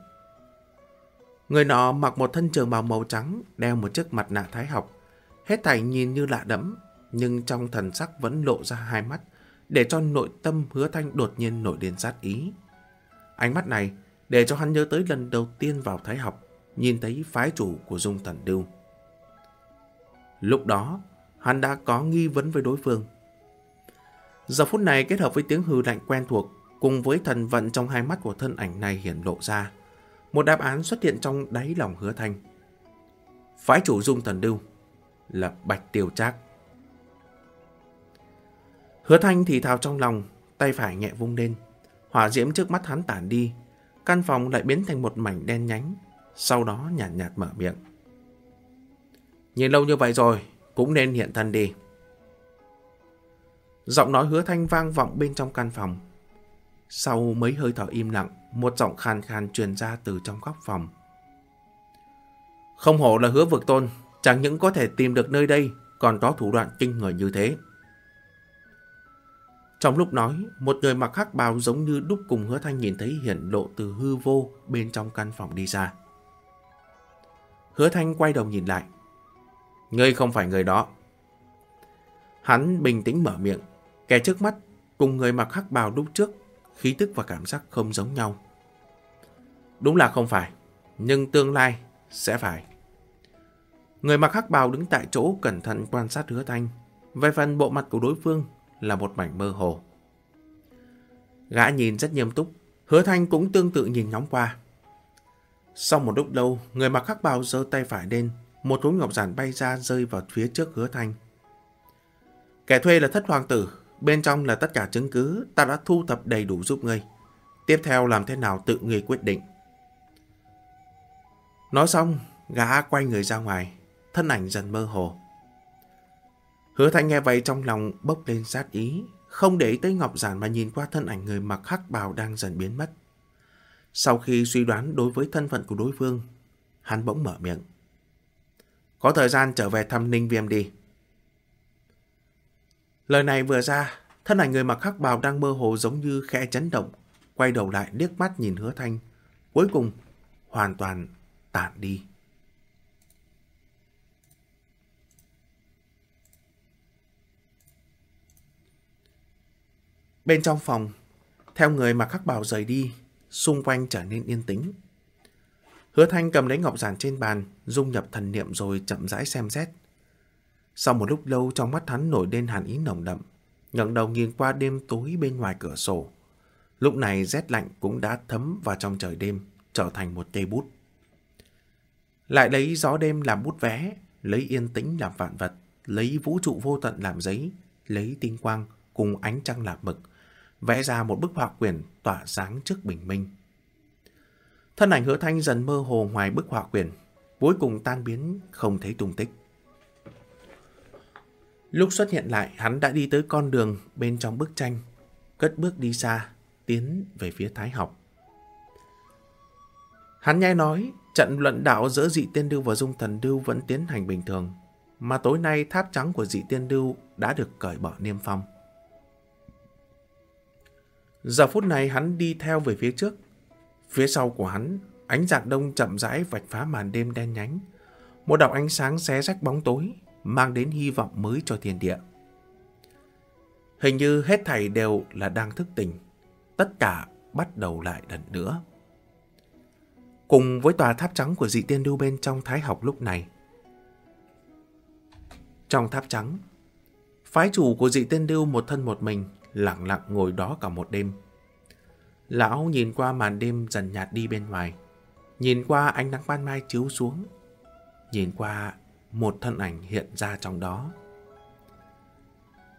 Người nọ mặc một thân trường bào màu trắng, đeo một chiếc mặt nạ thái học. Hết thảy nhìn như lạ đẫm, nhưng trong thần sắc vẫn lộ ra hai mắt, để cho nội tâm hứa thanh đột nhiên nổi lên sát ý. Ánh mắt này để cho hắn nhớ tới lần đầu tiên vào thái học, nhìn thấy phái chủ của dung thần đưu. Lúc đó, hắn đã có nghi vấn với đối phương. Giờ phút này kết hợp với tiếng hư lạnh quen thuộc, cùng với thần vận trong hai mắt của thân ảnh này hiển lộ ra, một đáp án xuất hiện trong đáy lòng hứa thanh. Phái chủ dung thần đưu là Bạch Tiêu Trác. Hứa thanh thì thào trong lòng, tay phải nhẹ vung lên. Hỏa diễm trước mắt hắn tản đi, căn phòng lại biến thành một mảnh đen nhánh, sau đó nhàn nhạt, nhạt mở miệng. Nhìn lâu như vậy rồi, cũng nên hiện thân đi. Giọng nói hứa thanh vang vọng bên trong căn phòng. Sau mấy hơi thở im lặng, một giọng khàn khàn truyền ra từ trong góc phòng. Không hổ là hứa vực tôn, chẳng những có thể tìm được nơi đây, còn có thủ đoạn kinh người như thế. Trong lúc nói, một người mặc khắc bào giống như đúc cùng hứa thanh nhìn thấy hiển lộ từ hư vô bên trong căn phòng đi ra. Hứa thanh quay đầu nhìn lại. Ngươi không phải người đó. Hắn bình tĩnh mở miệng, kẻ trước mắt cùng người mặc khắc bào lúc trước, khí tức và cảm giác không giống nhau. Đúng là không phải, nhưng tương lai sẽ phải. Người mặc hắc bào đứng tại chỗ cẩn thận quan sát hứa thanh. Về phần bộ mặt của đối phương là một mảnh mơ hồ. Gã nhìn rất nghiêm túc, hứa thanh cũng tương tự nhìn ngóng qua. Sau một lúc lâu, người mặc khắc bào giơ tay phải lên, một khối ngọc giản bay ra rơi vào phía trước hứa thanh. Kẻ thuê là thất hoàng tử, bên trong là tất cả chứng cứ ta đã thu thập đầy đủ giúp ngươi. Tiếp theo làm thế nào tự ngươi quyết định. Nói xong, gã quay người ra ngoài, thân ảnh dần mơ hồ. Hứa Thanh nghe vậy trong lòng bốc lên sát ý, không để ý tới Ngọc Giản mà nhìn qua thân ảnh người mặc hắc bào đang dần biến mất. Sau khi suy đoán đối với thân phận của đối phương, hắn bỗng mở miệng. Có thời gian trở về thăm Ninh Viêm đi. Lời này vừa ra, thân ảnh người mặc khắc bào đang mơ hồ giống như khẽ chấn động, quay đầu lại liếc mắt nhìn hứa thanh, cuối cùng hoàn toàn tản đi. Bên trong phòng, theo người mặc khắc bào rời đi, xung quanh trở nên yên tĩnh. Hứa Thanh cầm lấy ngọc giản trên bàn, dung nhập thần niệm rồi chậm rãi xem xét. Sau một lúc lâu trong mắt hắn nổi lên hàn ý nồng đậm, ngẩng đầu nhìn qua đêm tối bên ngoài cửa sổ. Lúc này rét lạnh cũng đã thấm vào trong trời đêm, trở thành một cây bút. Lại lấy gió đêm làm bút vẽ, lấy yên tĩnh làm vạn vật, lấy vũ trụ vô tận làm giấy, lấy tinh quang cùng ánh trăng làm mực, vẽ ra một bức họa quyển tỏa sáng trước bình minh. Thân ảnh hứa thanh dần mơ hồ ngoài bức họa quyển, cuối cùng tan biến không thấy tung tích. Lúc xuất hiện lại, hắn đã đi tới con đường bên trong bức tranh, cất bước đi xa, tiến về phía Thái học. Hắn nghe nói, trận luận đạo giữa dị tiên đưu và dung thần đưu vẫn tiến hành bình thường, mà tối nay tháp trắng của dị tiên đưu đã được cởi bỏ niêm phong. Giờ phút này hắn đi theo về phía trước. Phía sau của hắn, ánh dạng đông chậm rãi vạch phá màn đêm đen nhánh. Một đạo ánh sáng xé rách bóng tối, mang đến hy vọng mới cho thiên địa. Hình như hết thảy đều là đang thức tỉnh. Tất cả bắt đầu lại lần nữa. Cùng với tòa tháp trắng của dị tiên lưu bên trong thái học lúc này. Trong tháp trắng, phái chủ của dị tiên lưu một thân một mình, lặng lặng ngồi đó cả một đêm. Lão nhìn qua màn đêm dần nhạt đi bên ngoài, nhìn qua ánh nắng ban mai chiếu xuống, nhìn qua một thân ảnh hiện ra trong đó.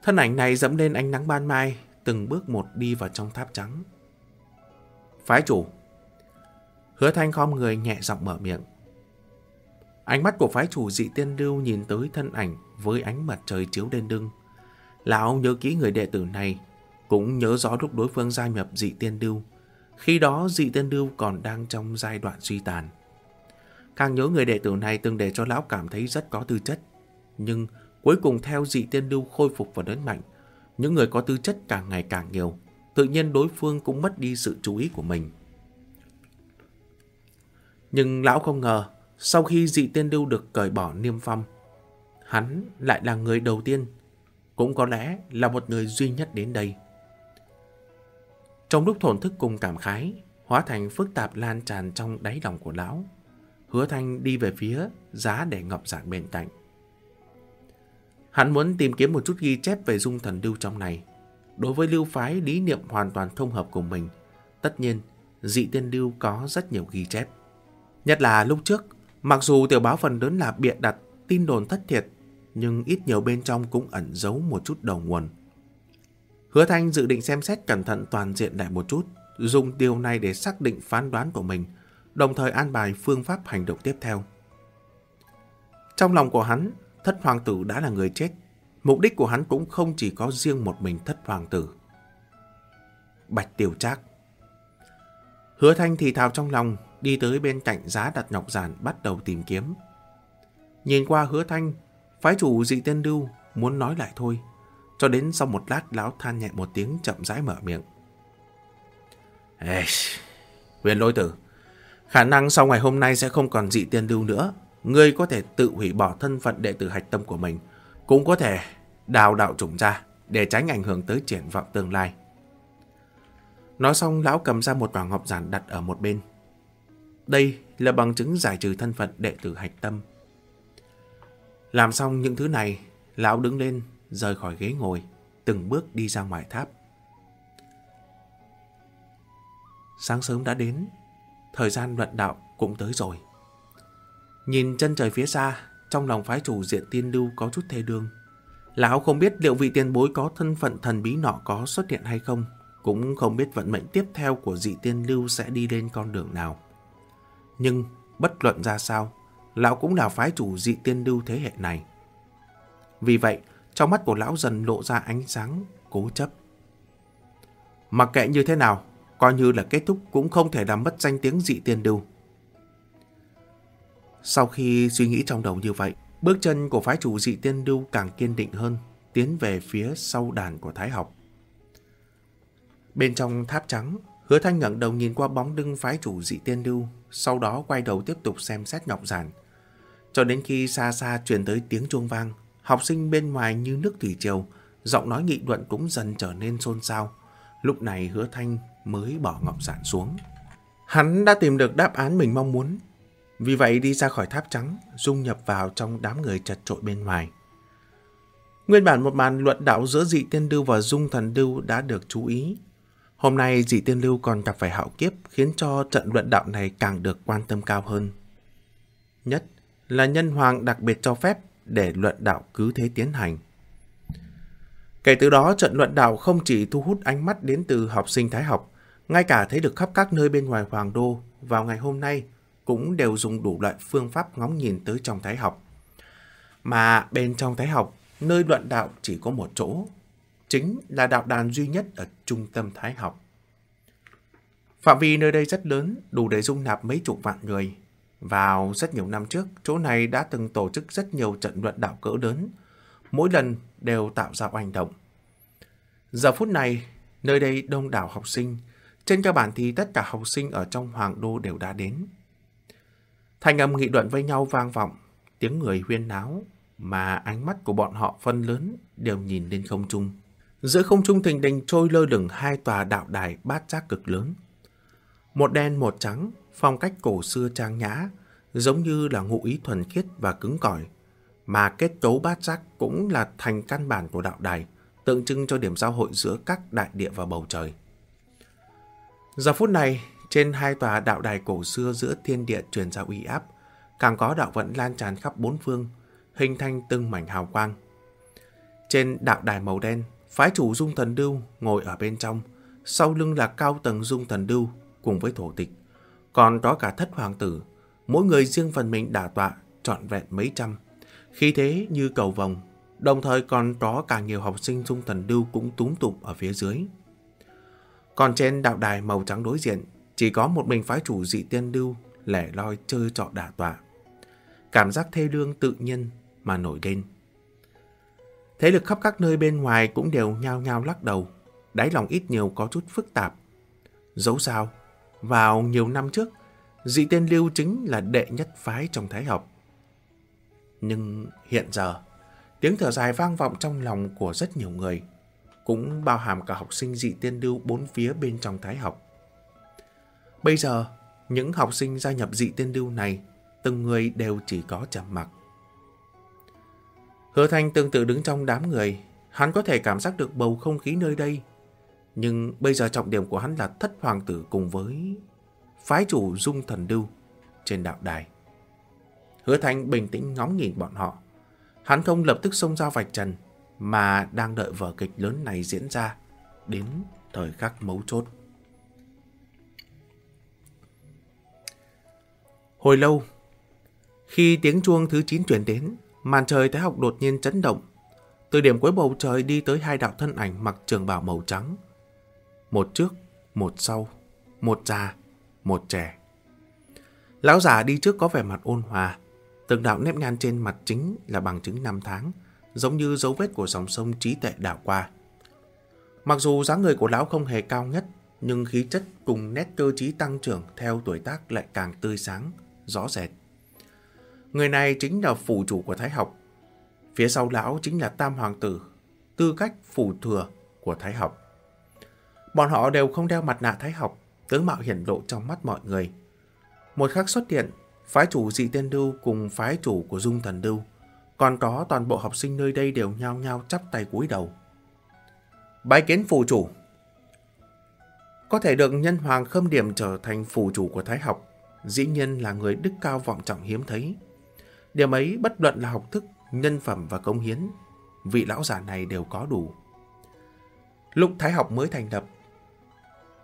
Thân ảnh này dẫm lên ánh nắng ban mai, từng bước một đi vào trong tháp trắng. Phái chủ Hứa thanh khom người nhẹ giọng mở miệng. Ánh mắt của phái chủ dị tiên lưu nhìn tới thân ảnh với ánh mặt trời chiếu lên lưng. Lão nhớ kỹ người đệ tử này, cũng nhớ rõ lúc đối phương gia nhập dị tiên lưu. Khi đó dị tiên lưu còn đang trong giai đoạn suy tàn. Càng nhớ người đệ tử này từng để cho lão cảm thấy rất có tư chất. Nhưng cuối cùng theo dị tiên lưu khôi phục và lớn mạnh, những người có tư chất càng ngày càng nhiều. Tự nhiên đối phương cũng mất đi sự chú ý của mình. Nhưng lão không ngờ, sau khi dị tiên lưu được cởi bỏ niêm phong, hắn lại là người đầu tiên, cũng có lẽ là một người duy nhất đến đây. Trong lúc thổn thức cùng cảm khái, hóa thành phức tạp lan tràn trong đáy lòng của lão, hứa thanh đi về phía giá để ngọc giản bên cạnh. Hắn muốn tìm kiếm một chút ghi chép về dung thần lưu trong này. Đối với lưu phái lý niệm hoàn toàn thông hợp cùng mình, tất nhiên dị tiên lưu có rất nhiều ghi chép. Nhất là lúc trước, mặc dù tiểu báo phần lớn là bịa đặt tin đồn thất thiệt, nhưng ít nhiều bên trong cũng ẩn giấu một chút đầu nguồn. Hứa Thanh dự định xem xét cẩn thận toàn diện lại một chút, dùng điều này để xác định phán đoán của mình, đồng thời an bài phương pháp hành động tiếp theo. Trong lòng của hắn, thất hoàng tử đã là người chết. Mục đích của hắn cũng không chỉ có riêng một mình thất hoàng tử. Bạch Tiểu Trác Hứa Thanh thì thào trong lòng, đi tới bên cạnh giá đặt ngọc giản bắt đầu tìm kiếm. Nhìn qua hứa thanh, phái chủ dị tên lưu muốn nói lại thôi. Cho đến sau một lát lão than nhẹ một tiếng chậm rãi mở miệng. Ê, huyền lôi tử, khả năng sau ngày hôm nay sẽ không còn dị tiên lưu nữa. Ngươi có thể tự hủy bỏ thân phận đệ tử hạch tâm của mình, cũng có thể đào đạo chủng ra để tránh ảnh hưởng tới triển vọng tương lai. Nói xong lão cầm ra một quả ngọc giản đặt ở một bên. Đây là bằng chứng giải trừ thân phận đệ tử hạch tâm. Làm xong những thứ này, lão đứng lên, rời khỏi ghế ngồi, từng bước đi ra ngoài tháp. Sáng sớm đã đến, thời gian luận đạo cũng tới rồi. Nhìn chân trời phía xa, trong lòng phái chủ diện tiên lưu có chút thê đương. Lão không biết liệu vị tiền bối có thân phận thần bí nọ có xuất hiện hay không, cũng không biết vận mệnh tiếp theo của dị tiên lưu sẽ đi lên con đường nào. Nhưng bất luận ra sao, lão cũng là phái chủ dị tiên lưu thế hệ này. Vì vậy, trong mắt của lão dần lộ ra ánh sáng cố chấp. Mặc kệ như thế nào, coi như là kết thúc cũng không thể làm mất danh tiếng dị tiên đưu. Sau khi suy nghĩ trong đầu như vậy, bước chân của phái chủ dị tiên đưu càng kiên định hơn, tiến về phía sau đàn của Thái học. Bên trong tháp trắng, hứa thanh ngẩng đầu nhìn qua bóng lưng phái chủ dị tiên đưu, sau đó quay đầu tiếp tục xem xét ngọc giản. Cho đến khi xa xa truyền tới tiếng chuông vang, học sinh bên ngoài như nước thủy triều, giọng nói nghị luận cũng dần trở nên xôn xao. Lúc này hứa thanh mới bỏ ngọc giản xuống. Hắn đã tìm được đáp án mình mong muốn. Vì vậy đi ra khỏi tháp trắng, dung nhập vào trong đám người chật trội bên ngoài. Nguyên bản một màn luận đạo giữa dị tiên lưu và dung thần lưu đã được chú ý. Hôm nay dị tiên lưu còn gặp phải hạo kiếp khiến cho trận luận đạo này càng được quan tâm cao hơn. Nhất là nhân hoàng đặc biệt cho phép để luận đạo cứ thế tiến hành. Kể từ đó, trận luận đạo không chỉ thu hút ánh mắt đến từ học sinh Thái học, ngay cả thấy được khắp các nơi bên ngoài Hoàng Đô vào ngày hôm nay cũng đều dùng đủ loại phương pháp ngóng nhìn tới trong Thái học. Mà bên trong Thái học, nơi luận đạo chỉ có một chỗ, chính là đạo đàn duy nhất ở trung tâm Thái học. Phạm vi nơi đây rất lớn, đủ để dung nạp mấy chục vạn người. Vào rất nhiều năm trước, chỗ này đã từng tổ chức rất nhiều trận luận đạo cỡ lớn, mỗi lần đều tạo ra oanh động. Giờ phút này, nơi đây đông đảo học sinh, trên cơ bản thì tất cả học sinh ở trong Hoàng Đô đều đã đến. Thành âm nghị luận với nhau vang vọng, tiếng người huyên náo, mà ánh mắt của bọn họ phân lớn đều nhìn lên không trung. Giữa không trung thình đình trôi lơ lửng hai tòa đạo đài bát giác cực lớn. Một đen một trắng, phong cách cổ xưa trang nhã, giống như là ngụ ý thuần khiết và cứng cỏi, mà kết cấu bát giác cũng là thành căn bản của đạo đài, tượng trưng cho điểm giao hội giữa các đại địa và bầu trời. Giờ phút này, trên hai tòa đạo đài cổ xưa giữa thiên địa truyền ra uy áp, càng có đạo vận lan tràn khắp bốn phương, hình thành từng mảnh hào quang. Trên đạo đài màu đen, phái chủ Dung Thần Đưu ngồi ở bên trong, sau lưng là cao tầng Dung Thần Đưu cùng với thổ tịch. Còn có cả thất hoàng tử, mỗi người riêng phần mình đả tọa, trọn vẹn mấy trăm. Khi thế như cầu vòng, đồng thời còn có cả nhiều học sinh Dung Thần Đưu cũng túm tụm ở phía dưới. Còn trên đạo đài màu trắng đối diện, chỉ có một mình phái chủ dị tiên lưu lẻ loi chơi trọ đả tọa. Cảm giác thê lương tự nhiên mà nổi lên. Thế lực khắp các nơi bên ngoài cũng đều nhao nhao lắc đầu, đáy lòng ít nhiều có chút phức tạp. Dẫu sao, vào nhiều năm trước, dị tên Lưu chính là đệ nhất phái trong Thái học. Nhưng hiện giờ, tiếng thở dài vang vọng trong lòng của rất nhiều người, cũng bao hàm cả học sinh dị tiên Lưu bốn phía bên trong Thái học. Bây giờ, những học sinh gia nhập dị tiên Lưu này, từng người đều chỉ có trầm mặc. Hứa Thanh tương tự đứng trong đám người, hắn có thể cảm giác được bầu không khí nơi đây. Nhưng bây giờ trọng điểm của hắn là thất hoàng tử cùng với phái chủ dung thần đưu trên đạo đài. Hứa Thanh bình tĩnh ngóng nhìn bọn họ. Hắn không lập tức xông ra vạch trần, mà đang đợi vở kịch lớn này diễn ra đến thời khắc mấu chốt. Hồi lâu, khi tiếng chuông thứ 9 chuyển đến, Màn trời thái học đột nhiên chấn động. Từ điểm cuối bầu trời đi tới hai đạo thân ảnh mặc trường bào màu trắng. Một trước, một sau, một già, một trẻ. Lão già đi trước có vẻ mặt ôn hòa. Từng đạo nếp nhăn trên mặt chính là bằng chứng năm tháng, giống như dấu vết của dòng sông trí tệ đảo qua. Mặc dù dáng người của lão không hề cao nhất, nhưng khí chất cùng nét cơ trí tăng trưởng theo tuổi tác lại càng tươi sáng, rõ rệt. Người này chính là phủ chủ của Thái học. Phía sau lão chính là Tam Hoàng tử, tư cách phủ thừa của Thái học. Bọn họ đều không đeo mặt nạ Thái học, tướng mạo hiển lộ trong mắt mọi người. Một khắc xuất hiện, phái chủ dị tiên đưu cùng phái chủ của Dung Thần Đưu, còn có toàn bộ học sinh nơi đây đều nhao nhao chắp tay cúi đầu. Bái kiến phù chủ Có thể được nhân hoàng khâm điểm trở thành phù chủ của Thái học, dĩ nhiên là người đức cao vọng trọng hiếm thấy. Điểm ấy bất luận là học thức, nhân phẩm và công hiến, vị lão già này đều có đủ. Lúc Thái học mới thành lập,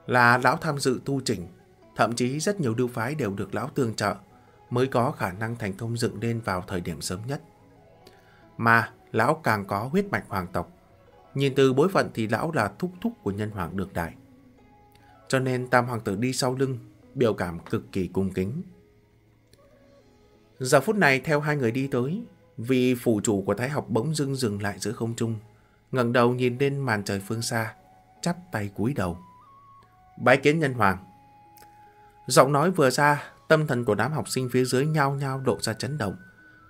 là lão tham dự tu trình, thậm chí rất nhiều lưu phái đều được lão tương trợ mới có khả năng thành công dựng lên vào thời điểm sớm nhất. Mà lão càng có huyết mạch hoàng tộc, nhìn từ bối phận thì lão là thúc thúc của nhân hoàng được đại. Cho nên tam hoàng tử đi sau lưng, biểu cảm cực kỳ cung kính. Giờ phút này theo hai người đi tới, vị phủ chủ của Thái học bỗng dưng dừng lại giữa không trung, ngẩng đầu nhìn lên màn trời phương xa, chắp tay cúi đầu. Bái kiến nhân hoàng. Giọng nói vừa ra, tâm thần của đám học sinh phía dưới nhao nhao độ ra chấn động.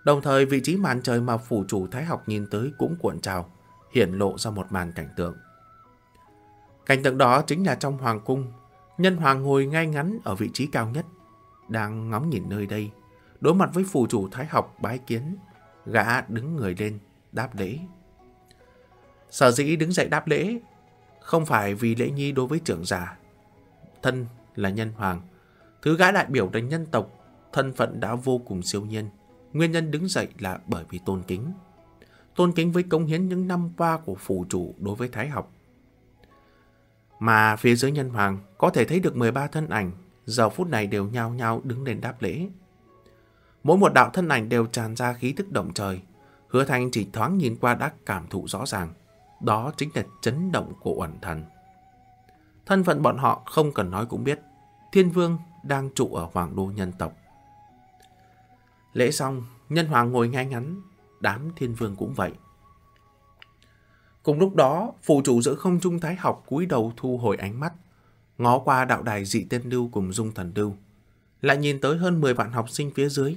Đồng thời vị trí màn trời mà phủ chủ Thái học nhìn tới cũng cuộn trào, hiển lộ ra một màn cảnh tượng. Cảnh tượng đó chính là trong hoàng cung, nhân hoàng ngồi ngay ngắn ở vị trí cao nhất, đang ngóng nhìn nơi đây, Đối mặt với phù chủ thái học bái kiến, gã đứng người lên, đáp lễ. Sở dĩ đứng dậy đáp lễ, không phải vì lễ nhi đối với trưởng giả. Thân là nhân hoàng, thứ gã đại biểu đánh nhân tộc, thân phận đã vô cùng siêu nhiên, nguyên nhân đứng dậy là bởi vì tôn kính. Tôn kính với công hiến những năm qua của phủ chủ đối với Thái học. Mà phía dưới nhân hoàng có thể thấy được 13 thân ảnh, giờ phút này đều nhao nhao đứng lên đáp lễ. Mỗi một đạo thân ảnh đều tràn ra khí thức động trời. Hứa Thanh chỉ thoáng nhìn qua đã cảm thụ rõ ràng. Đó chính là chấn động của uẩn thần. Thân phận bọn họ không cần nói cũng biết. Thiên Vương đang trụ ở Hoàng Đô nhân tộc. Lễ xong, nhân hoàng ngồi ngay ngắn, đám thiên vương cũng vậy. Cùng lúc đó, phụ chủ giữa không trung thái học cúi đầu thu hồi ánh mắt, ngó qua đạo đài dị tên lưu cùng dung thần lưu, lại nhìn tới hơn 10 vạn học sinh phía dưới,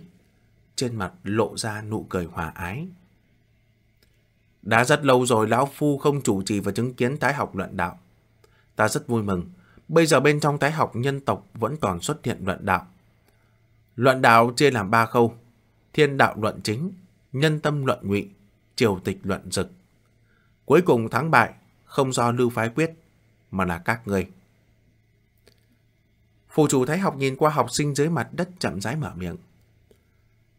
trên mặt lộ ra nụ cười hòa ái. Đã rất lâu rồi Lão Phu không chủ trì và chứng kiến tái học luận đạo. Ta rất vui mừng, bây giờ bên trong tái học nhân tộc vẫn còn xuất hiện luận đạo. Luận đạo chia làm ba khâu, thiên đạo luận chính, nhân tâm luận ngụy, triều tịch luận dực. Cuối cùng thắng bại không do lưu phái quyết, mà là các người. Phù chủ Thái học nhìn qua học sinh dưới mặt đất chậm rãi mở miệng.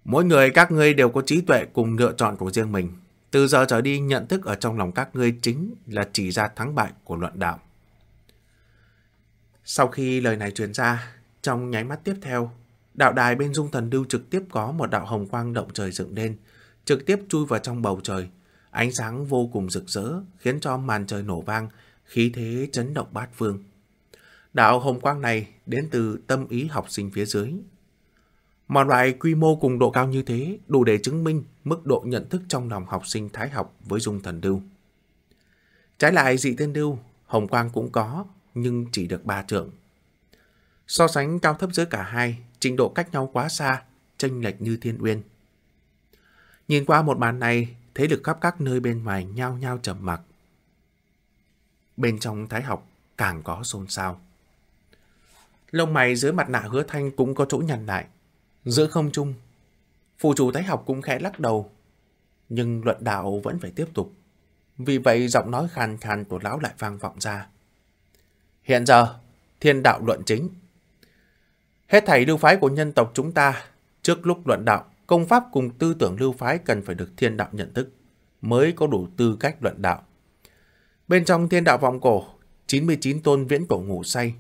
Mỗi người các ngươi đều có trí tuệ cùng lựa chọn của riêng mình. Từ giờ trở đi nhận thức ở trong lòng các ngươi chính là chỉ ra thắng bại của luận đạo. Sau khi lời này truyền ra, trong nháy mắt tiếp theo, đạo đài bên dung thần lưu trực tiếp có một đạo hồng quang động trời dựng lên, trực tiếp chui vào trong bầu trời. Ánh sáng vô cùng rực rỡ, khiến cho màn trời nổ vang, khí thế chấn động bát phương. Đạo hồng quang này đến từ tâm ý học sinh phía dưới. Một loại quy mô cùng độ cao như thế đủ để chứng minh mức độ nhận thức trong lòng học sinh thái học với dung thần lưu. Trái lại dị tiên lưu, hồng quang cũng có, nhưng chỉ được ba trượng. So sánh cao thấp giữa cả hai, trình độ cách nhau quá xa, tranh lệch như thiên uyên. Nhìn qua một màn này, thế lực khắp các nơi bên ngoài nhao nhao trầm mặc. Bên trong thái học càng có xôn xao. Lông mày dưới mặt nạ hứa thanh cũng có chỗ nhằn lại. Giữa không trung, phù chủ thái học cũng khẽ lắc đầu. Nhưng luận đạo vẫn phải tiếp tục. Vì vậy giọng nói khàn khàn của lão lại vang vọng ra. Hiện giờ, thiên đạo luận chính. Hết thảy lưu phái của nhân tộc chúng ta, trước lúc luận đạo, công pháp cùng tư tưởng lưu phái cần phải được thiên đạo nhận thức, mới có đủ tư cách luận đạo. Bên trong thiên đạo vọng cổ, 99 tôn viễn cổ ngủ say,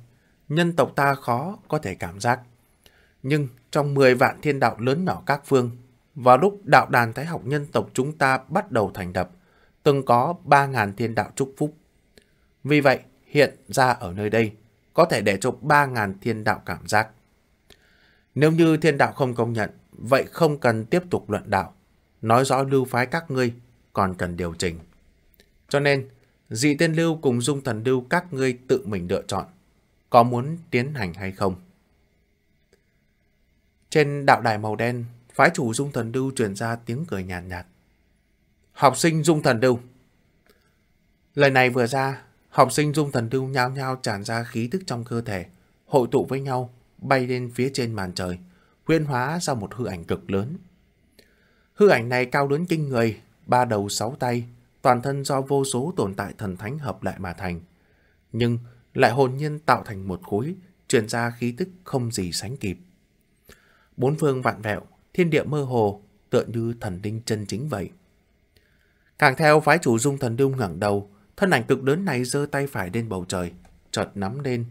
nhân tộc ta khó có thể cảm giác. Nhưng trong 10 vạn thiên đạo lớn nhỏ các phương, vào lúc đạo đàn thái học nhân tộc chúng ta bắt đầu thành lập, từng có 3.000 thiên đạo chúc phúc. Vì vậy, hiện ra ở nơi đây, có thể để cho 3.000 thiên đạo cảm giác. Nếu như thiên đạo không công nhận, vậy không cần tiếp tục luận đạo. Nói rõ lưu phái các ngươi còn cần điều chỉnh. Cho nên, dị tiên lưu cùng dung thần lưu các ngươi tự mình lựa chọn. Có muốn tiến hành hay không? Trên đạo đài màu đen, phái chủ dung thần lưu truyền ra tiếng cười nhàn nhạt, nhạt. Học sinh dung thần lưu. Lời này vừa ra, học sinh dung thần lưu nhao nhao tràn ra khí thức trong cơ thể, hội tụ với nhau, bay lên phía trên màn trời, huyên hóa ra một hư ảnh cực lớn. Hư ảnh này cao lớn kinh người, ba đầu sáu tay, toàn thân do vô số tồn tại thần thánh hợp lại mà thành. Nhưng lại hồn nhiên tạo thành một khối, truyền ra khí tức không gì sánh kịp. Bốn phương vạn vẹo, thiên địa mơ hồ, tựa như thần linh chân chính vậy. Càng theo phái chủ dung thần đương ngẩng đầu, thân ảnh cực lớn này giơ tay phải lên bầu trời, chợt nắm lên,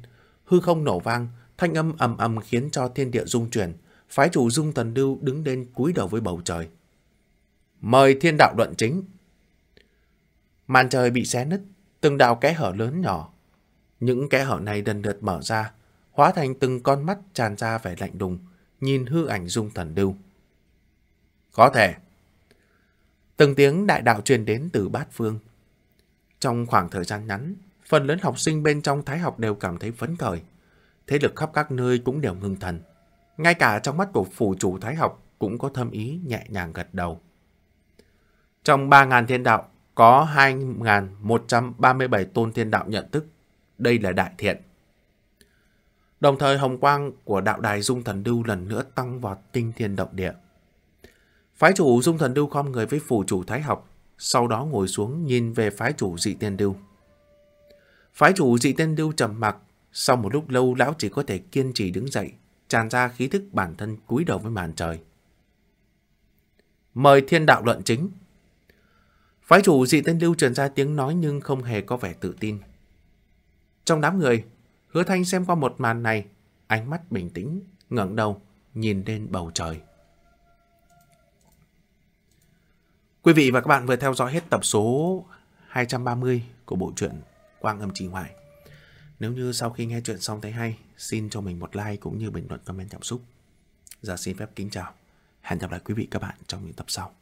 hư không nổ vang, thanh âm ầm ầm khiến cho thiên địa rung chuyển, phái chủ dung thần lưu đứng lên cúi đầu với bầu trời. Mời thiên đạo luận chính. Màn trời bị xé nứt, từng đạo kẽ hở lớn nhỏ. Những kẽ hở này lần lượt mở ra, hóa thành từng con mắt tràn ra vẻ lạnh đùng, nhìn hư ảnh dung thần lưu. Có thể. Từng tiếng đại đạo truyền đến từ bát phương. Trong khoảng thời gian ngắn, phần lớn học sinh bên trong thái học đều cảm thấy phấn khởi. Thế lực khắp các nơi cũng đều ngưng thần. Ngay cả trong mắt của phủ chủ thái học cũng có thâm ý nhẹ nhàng gật đầu. Trong 3.000 thiên đạo, có 2.137 tôn thiên đạo nhận thức. Đây là đại thiện. Đồng thời hồng quang của đạo đài Dung Thần Lưu lần nữa tăng vọt tinh thiên động địa. Phái chủ Dung Thần Lưu khom người với phủ chủ Thái học, sau đó ngồi xuống nhìn về phái chủ dị tiên lưu. Phái chủ dị tiên lưu trầm mặc, sau một lúc lâu lão chỉ có thể kiên trì đứng dậy, tràn ra khí thức bản thân cúi đầu với màn trời. Mời thiên đạo luận chính. Phái chủ dị tên Lưu truyền ra tiếng nói nhưng không hề có vẻ tự tin. Trong đám người, hứa thanh xem qua một màn này, ánh mắt bình tĩnh, ngẩng đầu, nhìn lên bầu trời. Quý vị và các bạn vừa theo dõi hết tập số 230 của bộ truyện Quang âm trì ngoại. Nếu như sau khi nghe chuyện xong thấy hay, xin cho mình một like cũng như bình luận comment cảm xúc. Giờ xin phép kính chào. Hẹn gặp lại quý vị các bạn trong những tập sau.